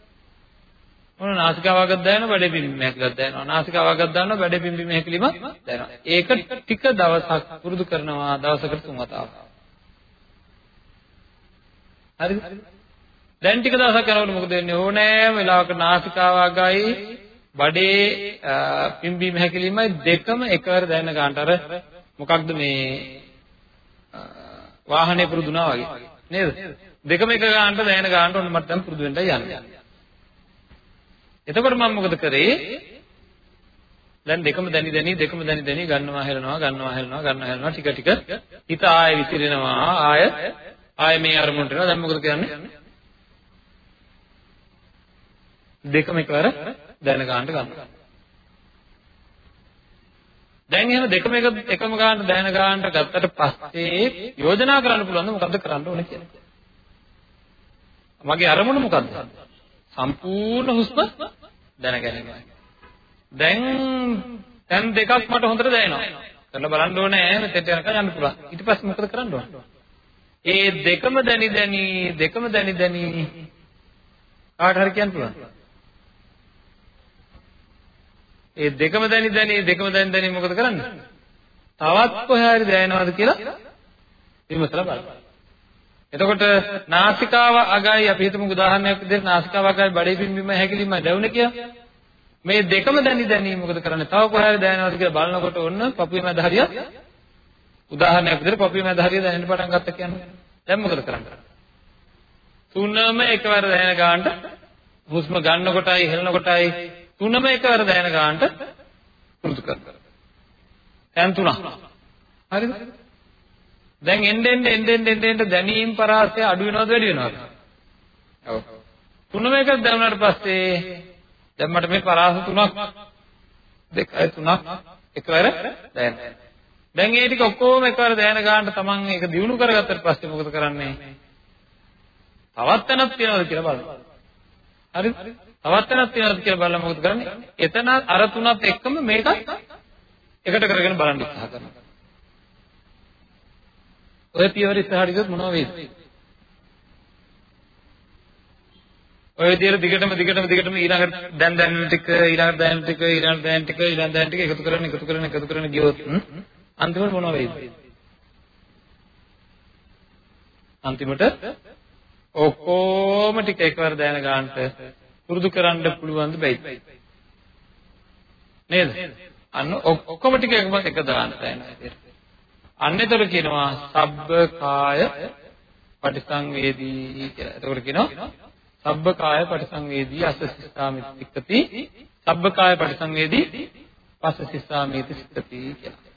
මොන නාසිකාවාගත් දැනෙනවා බඩේ පිම්බීම හැකිලක් දැනෙනවා නාසිකාවාගත් දැනෙනවා බඩේ පිම්බීම හැකිලිම දැනෙනවා ඒක ටික දවසක් පුරුදු කරනවා දවසකට තුන් වතාවක්. හරිද දැන් ටික දවසක් යනකොට මොකද වෙන්නේ? ඕනෑම වෙලාවක නාසිකාවාගයි බඩේ පිම්බීම හැකිලිමයි දෙකම එකවර දැනෙන ගන්නට අර මොකක්ද මේ වාහනේ පුරුදුනා වගේ නේද? දෙකම එක ගන්නට දැනෙන ගන්නට ඔන්න මට දැන් පුරුදු වෙන්නයි යන්නේ. එතකොට මම මොකද කරේ? දැන් දෙකම දැනි දැනි දෙකම දැනි දැනි ගන්නවා හෙලනවා ගන්නවා හෙලනවා ගන්නවා හෙලනවා ටික ටික හිත ආයෙ විසිරෙනවා ආයෙ ආයෙ මේ අරමුණට එනවා දැන් මොකද කියන්නේ දෙකම එකවර දැන ගන්නට ගන්නවා දැන් එහෙම දෙකම එක එකම ගන්නට දැන ගන්නට ගත්තට පස්සේ යෝජනා කරන්න පුළුවන් මොකද්ද කරන්න ඕනේ කියලා මගේ අරමුණ මොකද්ද සම්පූර්ණ හුස්ම දැන ගැනීමයි දැන් දැන් දෙකක් මට හොඳට දැනෙනවා. කරලා බලන්න ඕනේ මෙතෙන්ට යනකම් යන්න පුළුවන්. ඊට පස්සේ මොකද කරන්න ඕනේ? ඒ දෙකම දැනි දැනි දෙකම දැනි දැනි කාට හරි කියන්න පුළුවන්. ඒ දෙකම දැනි දැනි දෙකම දැනි දැනි මොකද කරන්නේ? තවත් කොහේ හරි දැනෙනවද කියලා විමසලා බලන්න. එතකොට නාසිකාව අගයි අපි හිතමු උදාහරණයක් විදිහට නාසිකාව අගයි බඩේ පිම්බීම හැකිලිම දැවුනේ කියලා. මේ දෙකම දැනි දැනි මොකද කරන්නේ? තව කොහේ දැනෙනවද කියලා බලනකොට ඔන්න පපුවේ මැද හරිය උදාහරණයක් විදිහට පපුවේ මැද හරිය දැනෙන්න පටන් ගත්ත කියන්නේ. දැන් මොකද කරන්නේ? තුනම එකවර දැනෙන ගන්නට හුස්ම ගන්න කොටයි හෙලන කොටයි තුනම එකවර දැනෙන ගන්නට පුරුදු කරගන්න. දැන් තුනක්. හරිද? දැන් එන්න එන්න එන්න එන්න එන්න දැනීම් පරාසය අඩු වෙනවද වැඩි වෙනවද? ඔව්. තුනම එක දැනුණාට පස්සේ දැන් මට මේ පරාස තුනක් දෙකයි තුනක් එකවර දැනෙනවා. දැන් ඒ ටික ඔක්කොම එකවර දැන ගන්න තමන් ඒක දිනු කරගත්තට පස්සේ මොකද කරන්නේ? තවත් තැනක් තියනවද කියලා බලන්න. හරිද? තවත් තැනක් තියනවද කියලා බලලා මොකද කරන්නේ? එතන අර තුනත් එක්කම මේක එකට කරගෙන බලන්න උත්සාහ කරනවා. ඔය පියවර ඉස්සරහට ගියොත් මොනව වෙයිද? ඔය විදිහට දිගටම දිගටම දිගටම ඊළඟට දැන් දැනෙන ටික ඊළඟට දැනෙන ටික ඊළඟට දැනෙන ටික ඊළඟට දැනෙන ටික එකතු කරගෙන එකතු කරගෙන එකතු කරගෙන ගියොත් අන්තිමට මොනව වෙයිද? අන්තිමට ඔක්කොම ටික එකවර දැන ගන්නට පුරුදු කරන්න පුළුවන් ද බැයිද? නේද? අන්න ඔක්කොම ටික එකම එක දාන්න දැනනවා. අන්න ඒතර කියනවා සබ්බ කාය පටිසංවේදී කියලා. එතකොට කියනවා සබ්බකාය පටිසංවේදී අසසිස්සාමිතික්කති සබ්බකාය පටිසංවේදී පස්සසිස්සාමිති සික්කති කියලා.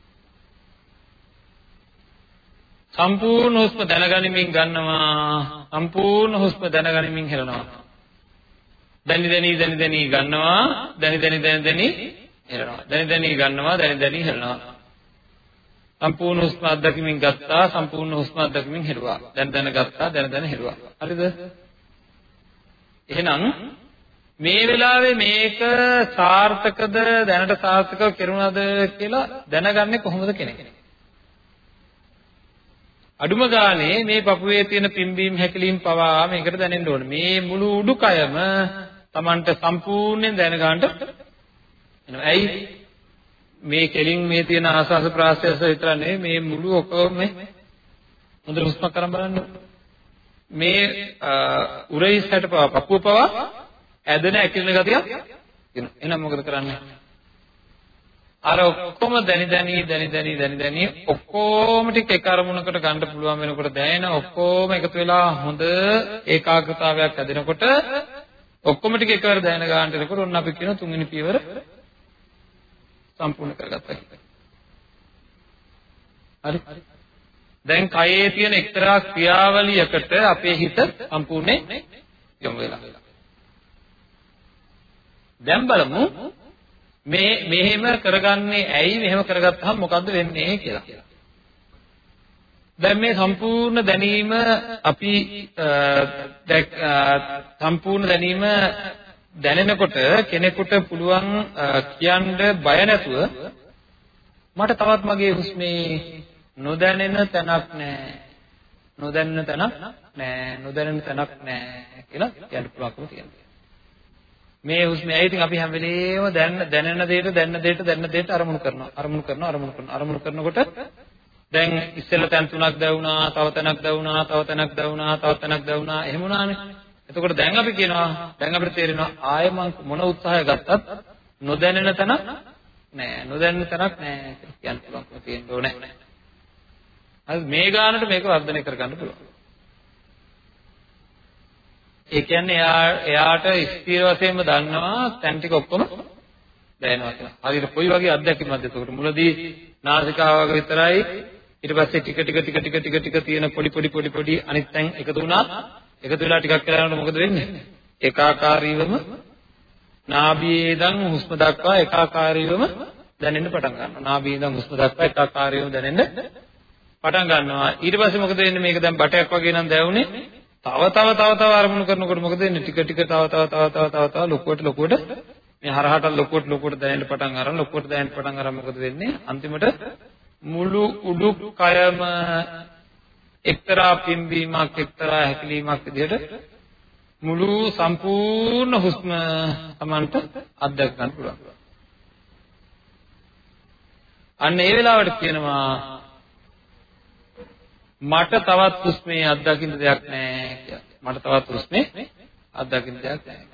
සම්පූර්ණ හුස්ම දැනගනිමින් ගන්නවා සම්පූර්ණ හුස්ම දැනගනිමින් හෙලනවා. දැනි දැනි දැනි දැනි ගන්නවා දැනි දැනි දැනි දැනි හෙලනවා. දැනි දැනි ගන්නවා දැනි දැනි හෙලනවා. සම්පූර්ණ හුස්ම අත්දැකීමින් ගත්තා සම්පූර්ණ හුස්ම අත්දැකීමින් හෙළුවා. දැන් දැන ගත්තා දැන දැන හෙළුවා. හරිද? එහෙනම් මේ වෙලාවේ මේක සාර්ථකද දැනට සාර්ථකව කෙරුණාද කියලා දැනගන්නේ කොහොමද කෙනෙක්? අඩුම ගානේ මේ පපුවේ තියෙන පිම්බීම් හැකිලීම් පවා මේකට දැනෙන්න ඕනේ. මේ මුළු උඩුකයම Tamanට සම්පූර්ණයෙන් දැනගන්න එනවා. ඇයි? මේ කෙලින් මේ තියෙන ආස්වාස ප්‍රාස්වාස විතර නෙවෙයි මේ මුළු ඔක්කොම හොඳට හුස්ම කරන් බලන්න. මේ උරහිස් හැට පව පපුව පව ඇදෙන ඇකිලෙන ගතියක් තියෙනවා. එහෙනම් මොකද කරන්නේ? අර ඔක්කොම දැනි දැනි දැනි දැනි දැනි දැනි ඔක්කොම ටික එක අරමුණකට ගන්න පුළුවන් වෙනකොට දැනෙන ඔක්කොම එකතු වෙලා හොඳ ඒකාග්‍රතාවයක් ඇදෙනකොට ඔක්කොම ටික එකවර දැනෙන ගන්නට එනකොට ඔන්න අපි කියන තුන්වෙනි පියවර සම්පූර්ණ කරගත්තා කියලා. හරි. දැන් කයේ තියෙන එක්තරා ක්‍රියාවලියකට අපේ හිත සම්පූර්ණයෙන් යොමු වෙලා. දැන් බලමු මේ මෙහෙම කරගන්නේ ඇයි මෙහෙම කරගත්තාම මොකද්ද වෙන්නේ කියලා. දැන් මේ සම්පූර්ණ දැනීම අපි සම්පූර්ණ දැනීම දැනෙනකොට කෙනෙකුට පුළුවන් කියන්න බය නැතුව මට තවත් මගේ හුස්මේ නොදැනෙන තැනක් නැහැ. නොදැනෙන තැනක් නැහැ. නොදැනෙන තැනක් නැහැ කියලා කියන්න පුළුවන්කම තියෙනවා. මේ හුස්ම ඇයි ඉතින් අපි හැම වෙලේම දැන දැනෙන දෙයට දැනෙන දෙයට දැනෙන දෙයට අරමුණු කරනවා. අරමුණු කරනවා අරමුණු කරනවා. අරමුණු කරනකොට දැන් ඉස්සෙල්ලා තැන් තුනක් දැවුනා, තව තැනක් දැවුනා, තව තැනක් දැවුනා, තව තැනක් දැවුනා. එහෙම වුණානේ. එතකොට දැන් අපි කියනවා දැන් අපිට තේරෙනවා ආයෙ මං මොන උත්සාහය ගත්තත් නොදැනෙන තැනක් නෑ. නොදැනෙන තැනක් නෑ කියලා කියන්න පුළුවන්කම තියෙන්න ඕනේ. හරි මේ ගානට මේක වර්ධනය කරගන්න පුළුවන්. ඒ කියන්නේ එයා එයාට ස්ථිර වශයෙන්ම දන්නවා තැන් ටික ඔක්කොම දැනෙනවා කියලා. හරියට කොයි වගේ අත්දැකීමක්ද එතකොට මුලදී නාසිකාව විතරයි ඊට පස්සේ ටික ටික ටික ටික ටික ටික තියෙන පොඩි පොඩි පොඩි පොඩි අනිත් තැන් එකතු වුණා. එකතු වෙලා ටිකක් වෙලා යනකොට මොකද වෙන්නේ? ඒකාකාරීවම නාභියේ ඉඳන් හුස්ම දක්වා ඒකාකාරීවම දැනෙන්න පටන් ගන්නවා. නාභියේ ඉඳන් හුස්ම දක්වා ඒකාකාරීවම දැනෙන්න පටන් ගන්නවා. ඊට පස්සේ මොකද වෙන්නේ? මේක දැන් බටයක් වගේ නම් දැවුනේ. තව තව තව තව අරමුණු කරනකොට මොකද වෙන්නේ? ටික ටික තව තව තව තව තව තව ලොකුවට ලොකුවට මේ හරහට ලොකුවට ලොකුවට දැනෙන්න පටන් අරන් ලොකුවට දැනෙන්න පටන් අරන් මොකද වෙන්නේ? අන්තිමට මුළු උඩුකයම එක්තරා පිම්බීමක් එක්තරා හැකිලීමක් විදිහට මුළු සම්පූර්ණ හුස්ම Tamanට අත්දැක ගන්න පුළුවන්. අන්න ඒ වෙලාවට කියනවා මට තවත් හුස්මේ අත්දකින්න දෙයක් නැහැ කියලා. මට තවත් හුස්මේ අත්දකින්න දෙයක් නැහැ.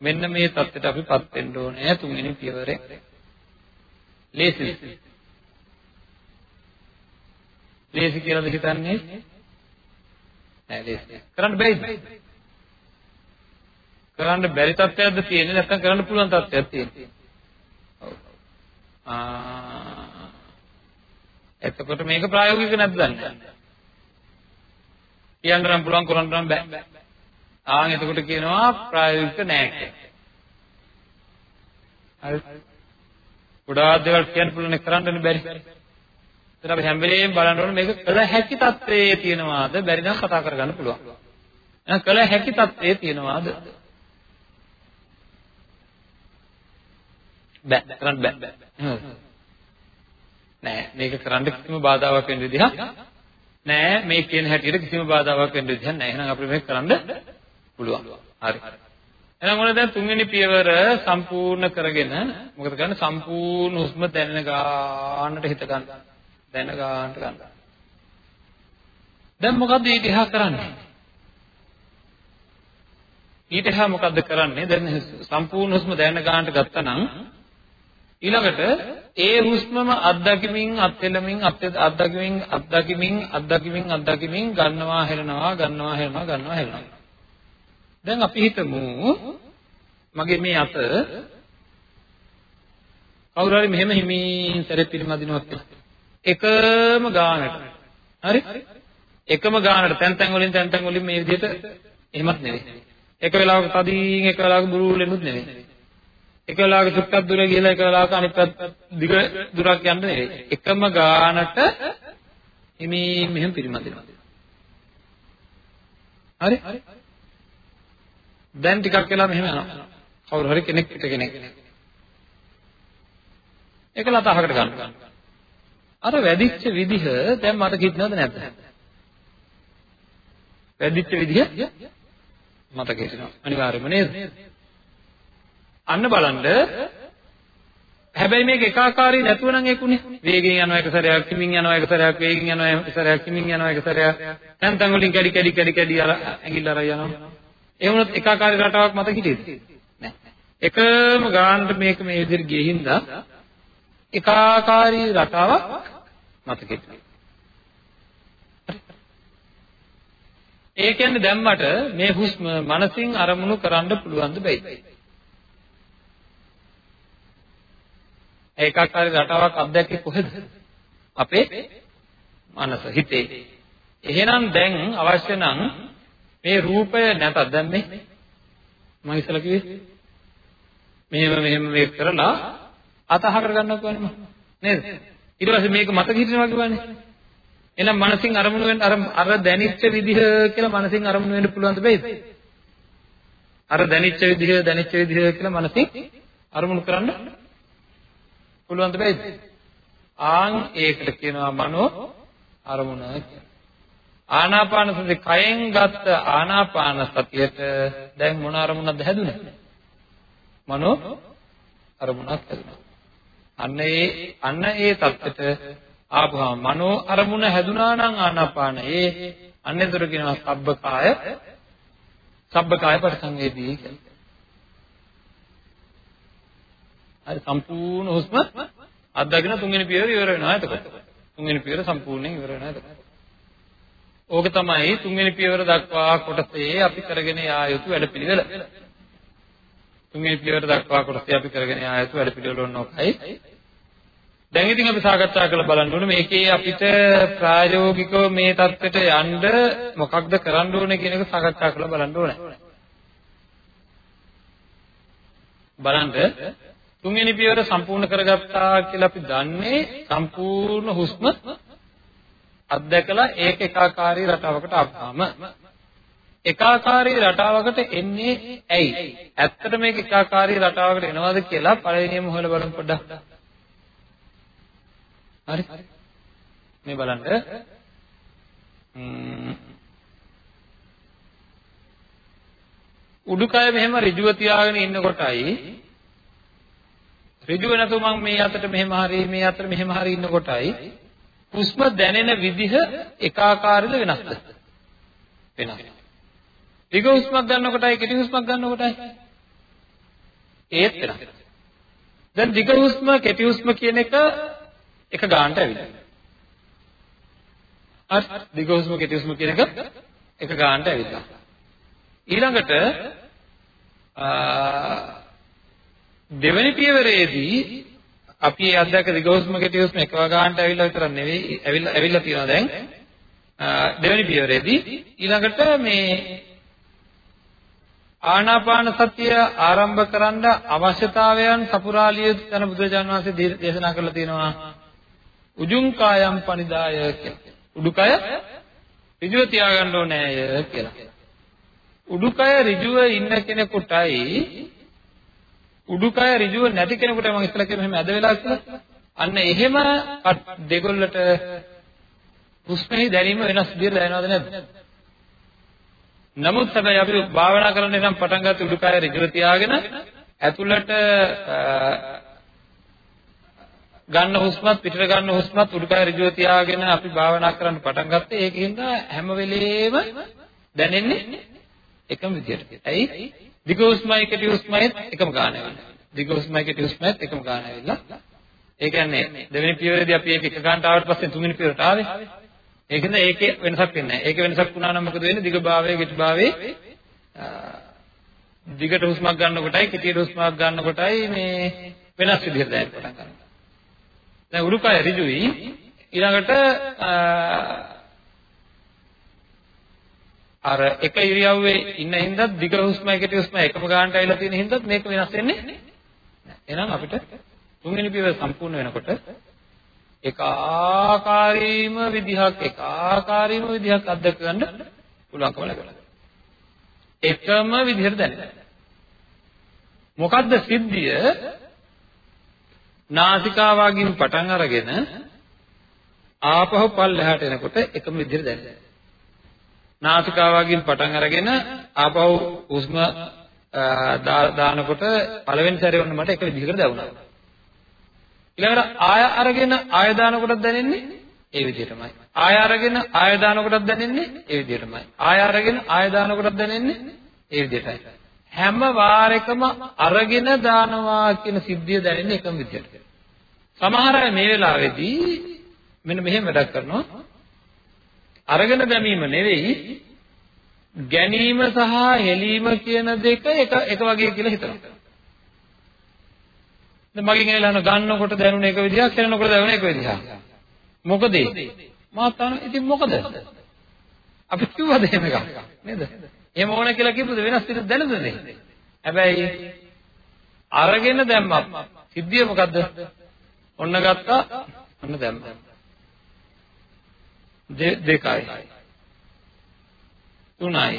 මෙන්න මේ தත්ත්වයට අපිපත් වෙන්න ඕනේ තුන්වෙනි පියවරේ. ලේසි. ලේසි කියලාද හිතන්නේ? නෑ ලේසි. කරන්න බැයිද? කරන්න බැරි තත්ත්වයක්ද තියෙන්නේ නැත්නම් කරන්න පුළුවන් තත්ත්වයක් තියෙන්නේ. ඔව්. ආ එතකොට මේක ප්‍රායෝගික නැද්ද දන්නේ? කියන්න නම් පුළුවන් කරන්න නම් බෑ. ආන් එතකොට කියනවා ප්‍රායෝගික නෑ කියලා. හරි. ගොඩාක් දේවල් කියන්න පුළුවන් කරන්න බැරි. ඒත් අපි හැම වෙලේම බලන්න ඕනේ මේක කළ හැකි තත්ත්වයේ තියෙනවාද බැරි නම් කතා කරගන්න පුළුවන්. එහෙනම් කළ හැකි තත්ත්වයේ තියෙනවාද? බෑ කරන්න බෑ. නෑ මේක කරන්න කිසිම බාධාවක් වෙන්න විදිහක් නෑ මේ කියන හැටියට කිසිම බාධාවක් වෙන්න විදිහක් නෑ. එහෙනම් අපිට මේක කරන්න පුළුවන්. හරි. එහෙනම් මොන දැන් තුන්වෙනි පියවර සම්පූර්ණ කරගෙන මොකද කරන්නේ සම්පූර්ණ හුස්ම දැනෙන ගන්නට හිත ගන්න. දැන ගන්නට ගන්න. දැන් මොකද්ද ඊට එහා කරන්නේ? ඊට එහා මොකද්ද කරන්නේ? දැන් සම්පූර්ණ හුස්ම දැනෙන ගන්නට ගත්තා නම් ඊළඟට ඒ හුස්මම අත්දැකීමින් අත්ෙලමින් අත්දැකීමින් අත්දැකීමින් අත්දැකීමින් අත්දැකීමින් ගන්නවා හෙලනවා ගන්නවා හෙලනවා ගන්නවා හෙලනවා දැන් අපි හිතමු මගේ මේ අත කවුරු හරි මෙහෙම හිමින් සැරේ පිළිමදිනවා කියලා එකම ගානට හරි එකම ගානට තැන් තැන් වලින් තැන් තැන් වලින් මේ විදිහට එහෙමත් නෙවෙයි එක වෙලාවක තදින් එක වෙලාවක බුරුලෙනුත් නෙවෙයි එක වෙලාවක චුට්ටක් දුර ගිහලා එක වෙලාවක අනිත් පැත්ත දිග දුරක් යන්න නෙවෙයි. එකම ගානට හිමින් මෙහෙම පිරිමදිනවා. හරි? දැන් ටිකක් වෙලා මෙහෙම යනවා. කවුරු හරි කෙනෙක් පිට කෙනෙක්. ඒක ලතහකට ගන්න. අර වැඩිච්ච විදිහ දැන් මට කිව්නවද නැද්ද? වැඩිච්ච විදිහ මතක හිටිනවා. අනිවාර්යයෙන්ම නේද? අන්න බලන්න හැබැයි මේක එකාකාරී නැතුව නම් ඒකුනේ වේගෙන් යනවා එක සැරයක් කිමින් යනවා එක සැරයක් වේගෙන් යනවා එක සැරයක් කිමින් යනවා එක සැරයක් තැන් තැන් වලින් කැඩි කැඩි කැඩි කැඩි අර ඇඟිල්ල අර යනවා ඒ වුණොත් එකාකාරී රටාවක් මත හිටියේද නැහැ එකම ගානට මේක මේ විදිහට ගියේ හින්දා එකාකාරී රටාවක් මත හිටියේ ඒ කියන්නේ දැම්මට මේ හුස්ම මනසින් අරමුණු කරන්න පුළුවන්ද බැයිද ඒකක් හරි රටාවක් අත්දැකේ කොහෙද? අපේ මනස හිතේ. එහෙනම් දැන් අවශ්‍ය නම් මේ රූපය නැතත් දැන් මේ මම ඉස්සලා කිව්වේ මෙහෙම මෙහෙම මේක කරලා අතහ කරගන්නකෝ වනේ නේද? ඊට පස්සේ මේක මතක හිටිනවා කියවනේ. එහෙනම් මනසින් අරමුණු වෙන්න අර අර දැනිච්ච විදිහ කියලා මනසින් අරමුණු වෙන්න පුළුවන්ද බැයිද? අර දැනිච්ච විදිහ දැනිච්ච විදිහ කියලා මනසින් අරමුණු කරන්න පුළුවන් දෙයිද? ආන් ඒකට කියනවා මනෝ අරමුණ කියලා. ආනාපාන සති කයෙන් ගත්ත ආනාපාන සතියට දැන් මොන අරමුණක්ද හැදුනේ? මනෝ අරමුණක් හැදුනා. අන්න ඒ අන්න ඒ தත්තට ආපුහම මනෝ අරමුණ හැදුනා නම් ආනාපානයේ අන්නේතර කියනවා සබ්බකාය සබ්බකාය පරිසංවේදී කියලා. හරි සම්පූර්ණ හුස්ම අත්දකින්න තුන්වෙනි පියවර ඉවර වෙනවා එතකොට. තුන්වෙනි පියවර සම්පූර්ණයෙන් ඉවර වෙනවා. ඕක තමයි තුන්වෙනි පියවර දක්වා කොටසේ අපි කරගෙන යා යුතු වැඩපිළිවෙල. තුන්වෙනි පියවර දක්වා කොටසේ අපි කරගෙන යා යුතු වැඩපිළිවෙල ඕනෝකයි. දැන් ඉතින් අපි සාකච්ඡා කරලා බලන්න ඕනේ මේකේ අපිට ප්‍රායෝගිකව මේ தත්ත්වයට යන්න මොකක්ද කරන්න ඕනේ කියන එක සාකච්ඡා කරලා බලන්න ඕනේ. බලන්න තුන්වෙනි පියවර සම්පූර්ණ කරගත්තා කියලා අපි දන්නේ සම්පූර්ණ හුස්ම අත්දැකලා ඒක එකාකාරී රටාවකට ආපුවාම එකාකාරී රටාවකට එන්නේ ඇයි? ඇත්තට මේක එකාකාරී රටාවකට එනවද කියලා පළවෙනියම හොයලා බලමු පොඩ්ඩක්. හරි. මේ බලන්න. උඩුකය මෙහෙම ඍජුව තියාගෙන ඉන්නකොටයි ඍජුව නැතු මම මේ අතට මෙහෙම හරි මේ අතට මෙහෙම හරි ඉන්නකොටයි හුස්ම දැනෙන විදිහ එකාකාරද වෙනස්ද? වෙනස්. දිග හුස්මක් ගන්නකොටයි කෙටි හුස්මක් ගන්නකොටයි ඒත් වෙනස්. දැන් දිග හුස්ම කෙටි හුස්ම කියන එක එක ගානට ඇවිල්ලා. හරි දිග හුස්ම කෙටි හුස්ම කියන එක එක ගානට ඇවිල්ලා. ඊළඟට දෙවෙනි පියවරේදී අපි මේ අධ්‍යක්ෂ දිගෝස්ම කෙටිෝස්ම එක වගාන්ට ඇවිල්ලා විතරක් නෙවෙයි ඇවිල්ලා ඇවිල්ලා තියෙනවා දැන් දෙවෙනි පියවරේදී ඊළඟට මේ ආනාපාන සතිය ආරම්භ කරන්න අවශ්‍යතාවයන් සපුරාලිය යන බුදුරජාණන් වහන්සේ දේශනා කරලා තියෙනවා උජුං කායම් පනිදාය කියලා. උඩුකය ඍජුව තියාගන්න ඕනේ කියලා. උඩුකය ඍජුව ඉන්න කෙනෙකුටයි උඩුකය ඍජුව නැති කෙනෙකුට මම ඉස්සලා කියන එහෙම ඇද වෙලා කියලා. අන්න එහෙම දෙගොල්ලට හුස්මේ දැනීම වෙනස් විදිහට දැනනවද නැද්ද? නමුත් හැබැයි අපි භාවනා කරන්න නම් පටන් ගත්ත උඩුකය ඍජුව තියාගෙන ඇතුළට ගන්න හුස්මත් පිටට ගන්න හුස්මත් උඩුකය ඍජුව තියාගෙන අපි භාවනා කරන්න පටන් ගත්තේ ඒකින්ද හැම වෙලේම දැනෙන්නේ එකම විදිහට. ඇයි? දිග හුස්මයි කෙටි හුස්මයි එකම ගාන ඇවිල්ලා. දිග හුස්මයි කෙටි හුස්මයි එකම ගාන ඇවිල්ලා. ඒ කියන්නේ දෙවෙනි පියවරේදී අපි ඒක එක ගානට ආවට පස්සේ තුන්වෙනි පියවරට ආවේ. ඒකෙන්ද ඒකේ වෙනසක් වෙන්නේ නැහැ. ඒකේ වෙනසක් වුණා නම් මොකද වෙන්නේ? දිග භාවයේ කෙටි භාවයේ දිගට හුස්මක් ගන්නකොටයි කෙටියට හුස්මක් ගන්නකොටයි මේ වෙනස් විදිහට දැනෙන්න පටන් ගන්නවා. දැන් උඩුකය ඍජුයි ඊළඟට අර එක ඉරියව්වේ ඉන්න හින්දා දිග හුස්මයි කෙටි හුස්මයි එකම ගන්නට ඇවිල්ලා තියෙන හින්දා මේක වෙනස් වෙන්නේ නැහැ. එහෙනම් අපිට තුන්වෙනි පියවර සම්පූර්ණ වෙනකොට ඒකාකාරීම විදිහක් ඒකාකාරීම විදිහක් අත්දැක ගන්න පුළුවන්කම ලැබෙනවා. එකම විදිහට දැනෙනවා. මොකද්ද සිද්ධිය? නාසිකාවකින් පටන් අරගෙන ආපහු පල්ලෙහාට එනකොට එකම විදිහට දැනෙනවා. නාසිකාවකින් පටන් අරගෙන ආපහු හුස්ම දානකොට පළවෙනි සැරේ වුණ මට එක විදිහකට දැනුණා. ඊළඟට ආය අරගෙන ආය දානකොටත් දැනෙන්නේ ඒ විදිහටමයි. ආය අරගෙන ආය දානකොටත් දැනෙන්නේ ඒ විදිහටමයි. ආය අරගෙන ආය දානකොටත් දැනෙන්නේ ඒ විදිහටයි. හැම වාරයකම අරගෙන දානවා කියන සිද්ධිය දැනෙන්නේ එකම විදිහට. සමහර අය මේ වෙලාවේදී මෙන්න මෙහෙම වැඩක් කරනවා. අරගෙන දැමීම නෙවෙයි ගැනීම සහ හෙලීම කියන දෙක එක එක වගේ කියලා හිතනවා. දැන් මගෙන් එළහන ගන්නකොට දැනුන එක විදිහක් කරනකොට දැනුන එක විදිහක්. මොකද මාත් අහන ඉතින් මොකද? අපි කිව්වද එහෙම එකක් නේද? එහෙම ඕන කියලා කිව්වද වෙනස් විදිහට දැනුනේ. හැබැයි අරගෙන දැම්මත් සිද්ධිය මොකද්ද? ඔන්න ගත්තා ඔන්න දැම්මා. දෙකයි තුනයි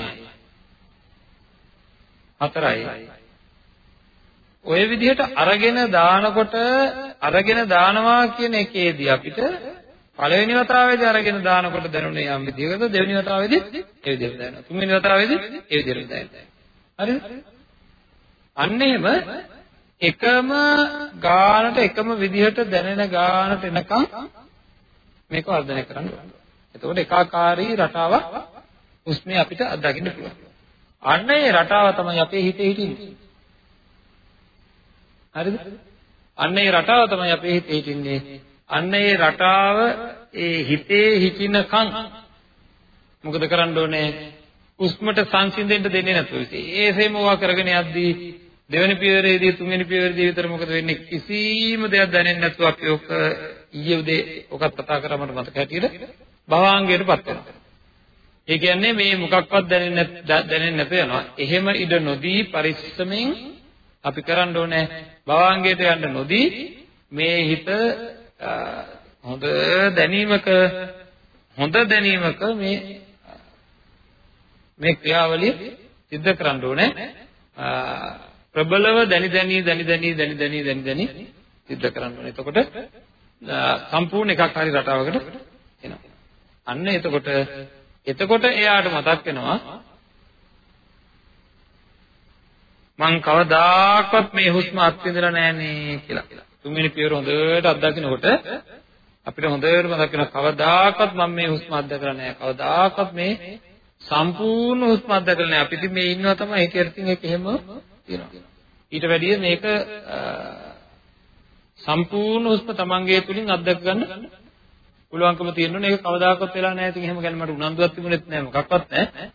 හතරයි ඔය විදිහට අරගෙන දානකොට අරගෙන දානවා කියන එකේදී අපිට පළවෙනි වතාවේදී අරගෙන දානකොට දැනුනේ යම් විදිහකට දෙවෙනි වතාවේදී ඒ විදිහට දැනෙනවා තුන්වෙනි වතාවේදී ඒ විදිහට දැනෙනවා හරිද අන්න එහෙම එකම ගානට එකම විදිහට දැනෙන ගානට එනකම් මේක වර්ධනය කරන්න ඕනේ එතකොට ඒකාකාරී රටාවක් උස්මේ අපිට අත්දකින්න පුළුවන්. අන්න ඒ රටාව තමයි අපේ හිතේ හිටින්නේ. හරිද? අන්න ඒ රටාව තමයි අපේ හිතේ හිටින්නේ. අන්න ඒ රටාව ඒ හිතේ හිකිනකන් මොකද කරන්න ඕනේ? උස්මට සංසිඳෙන්න දෙන්නේ නැතුව ඉතින් ඒසෙම ඕවා කරගෙන යද්දී දෙවෙනි පියවරේදී තුන්වෙනි පියවරේදී විතර මොකද වෙන්නේ කිසිම දෙයක් දැනෙන්නේ නැතුව අපි ඔක ඊයේ උදේ ඔකත් කතා කරා මට මතක හැටියට භවාංගයටපත් වෙනවා. ඒ කියන්නේ මේ මොකක්වත් දැනෙන්නේ දැනෙන්නේ නැතුව යනවා. එහෙම ඉඩ නොදී පරිස්සමෙන් අපි කරන්න ඕනේ භවාංගයට යන්න නොදී මේ හිත හොඳ දැනීමක හොඳ දැනීමක මේ මේ ක්‍රියාවලිය සිද්ධ කරන්න ඕනේ ප්‍රබලව දැනි දැනි දැනි දැනි දැනි දැනි දැනි දැනි සිද්ධ කරන්න ඕනේ. එතකොට සම්පූර්ණ එකක් හරි රටාවකට එනවා. අන්න එතකොට එතකොට එයාට මතක් වෙනවා මං කවදාකවත් මේ හුස්ම අත්විඳලා නෑනේ කියලා. තුන්වෙනි පියවර හොඳට අත්දකින්නකොට අපිට හොඳට මතක් වෙනවා කවදාකවත් මම මේ හුස්ම අත්දකලා නෑ. කවදාකවත් මේ සම්පූර්ණ හුස්ම අත්දකලා නෑ. අපි ඉතින් මේ ඉන්නවා තමයි හිතේ ඉතින් ඒක එහෙම තියෙනවා. ඊට වැඩිය මේක සම්පූර්ණ හුස්ම තමන්ගේ තුලින් අත්දක ගන්න පුළුවන්කම තියෙනුනේ ඒක කවදාකවත් වෙලා නැහැ. ඉතින් එහෙම ගැන මට උනන්දුවක් තිබුණෙත් නැහැ මොකක්වත් නැහැ.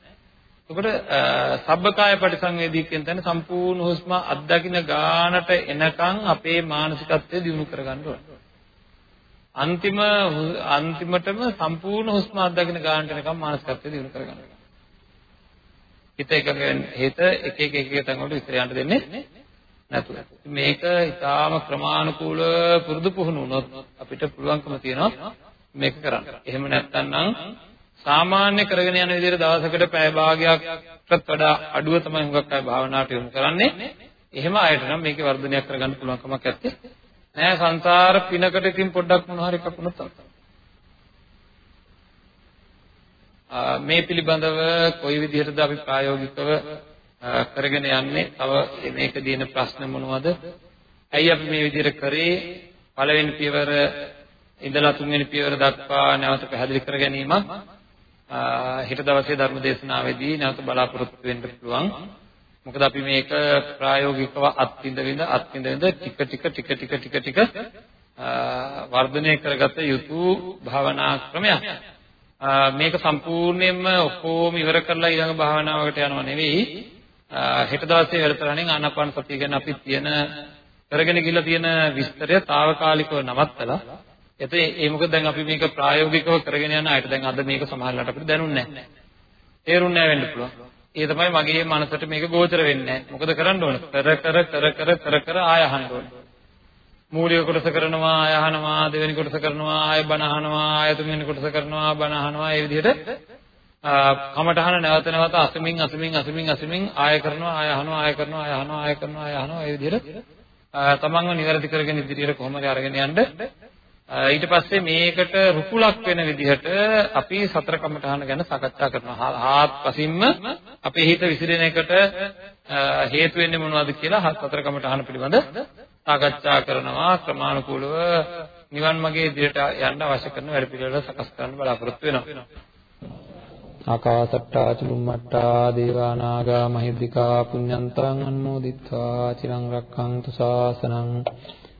එතකොට සබ්බකාය පරිසංවේදී කියන තැන සම්පූර්ණ හුස්ම අත්දකින්න ගානට එනකන් අපේ මානසිකත්වය දියුණු කරගන්න ඕනේ. අන්තිම අන්තිමටම සම්පූර්ණ හුස්ම අත්දකින්න ගානට එනකන් මානසිකත්වය දියුණු කරගන්න ඕනේ. හිත එකඟ හිත එක එක එක එක තැන් වලට විතර යන්න දෙන්නේ නැතුව. මේක ඊටාම ක්‍රමානුකූල පුරුදු පුහුණු වුණොත් අපිට පුළුවන්කම තියෙනවා මේක කරන්න. එහෙම නැත්නම් සාමාන්‍ය කරගෙන යන විදිහට දවසකට පැය භාගයක්ටත් වඩා අඩුව තමයි හුඟක් අය භාවනාවට යොමු කරන්නේ. එහෙම අයට නම් මේකේ වර්ධනයක් කරගන්න පුළුවන් කමක් නැත්තේ. නෑ සංසාර පිනකට ඉතින් පොඩ්ඩක් මොන හරි එකක් වුණොත් මේ පිළිබඳව කොයි විදිහටද අපි ප්‍රායෝගිකව කරගෙන යන්නේ? තව මේක දින ප්‍රශ්න මොනවද? ඇයි අපි මේ විදිහට කරේ? පළවෙනි පියවර ඉඳලා තුන්වෙනි පියවර දක්වා නැවත පැහැදිලි කර ගැනීමක් හෙට දවසේ ධර්ම දේශනාවේදී නැවත බලාපොරොත්තු වෙන්න පුළුවන්. මොකද අපි මේක ප්‍රායෝගිකව අත්විඳ විඳ අත්විඳ විඳ ටික ටික ටික ටික ටික ටික වර්ධනය කරගත යුතු භාවනා ක්‍රමයක්. මේක සම්පූර්ණයෙන්ම ඔක්කොම ඉවර කරලා ඊළඟ භාවනාවකට යනව නෙවෙයි. හෙට දවසේ වැඩතරණෙන් ආනාපාන සතිය ගැන අපි තියෙන කරගෙන ගිහිල්ලා තියෙන විස්තරය తాවකාලිකව නවත්තලා එතේ ඒ මොකද දැන් අපි මේක ප්‍රායෝගිකව කරගෙන යන අයට දැන් අද මේක සමහරවිට අපිට දැනුන්නේ නැහැ. තේරුන්නේ නැහැ වෙන්න පුළුවන්. ඒ තමයි මගේ මනසට මේක ගෝචර වෙන්නේ නැහැ. මොකද කරන්න ඕන? කර කර කර කර කර කර ආය අහන්න ඕන. මූලික කොටස කරනවා ආය අහනවා දෙවෙනි කොටස කරනවා ආය බණ අහනවා ආය තුන්වෙනි කොටස කරනවා බණ අහනවා ඒ විදිහට කමටහන නැවත නැවත අසමින් අසමින් අසමින් අසමින් ආය කරනවා ආය අහනවා ආය කරනවා ආය අහනවා ආය කරනවා ආය අහනවා ඒ විදිහට තමන්ව නිවැරදි කරගෙන ඉදිරියට කොහොමද අරගෙන යන්න ඊට පස්සේ මේකට රුකුලක් වෙන විදිහට අපි සතර කමඨහන ගැන සාකච්ඡා කරනවා. හාත්පසින්ම අපේ හිත විසිරෙන එකට හේතු වෙන්නේ මොනවද කියලා සතර කමඨහන පිළිබඳ සාකච්ඡා කරනවා. ක්‍රමානුකූලව නිවන් මාගේ ඉදිරියට යන්න අවශ්‍ය කරන වැඩ පිළිවෙල සකස් කරන්න බලාපොරොත්තු වෙනවා. ආකාසට්ටා චුම්මට්ටා දේවා නාග මහිද්దికා පුඤ්ඤන්තරං අනුමෝදිත්වා චිරං රක්ඛන්තු ශාසනං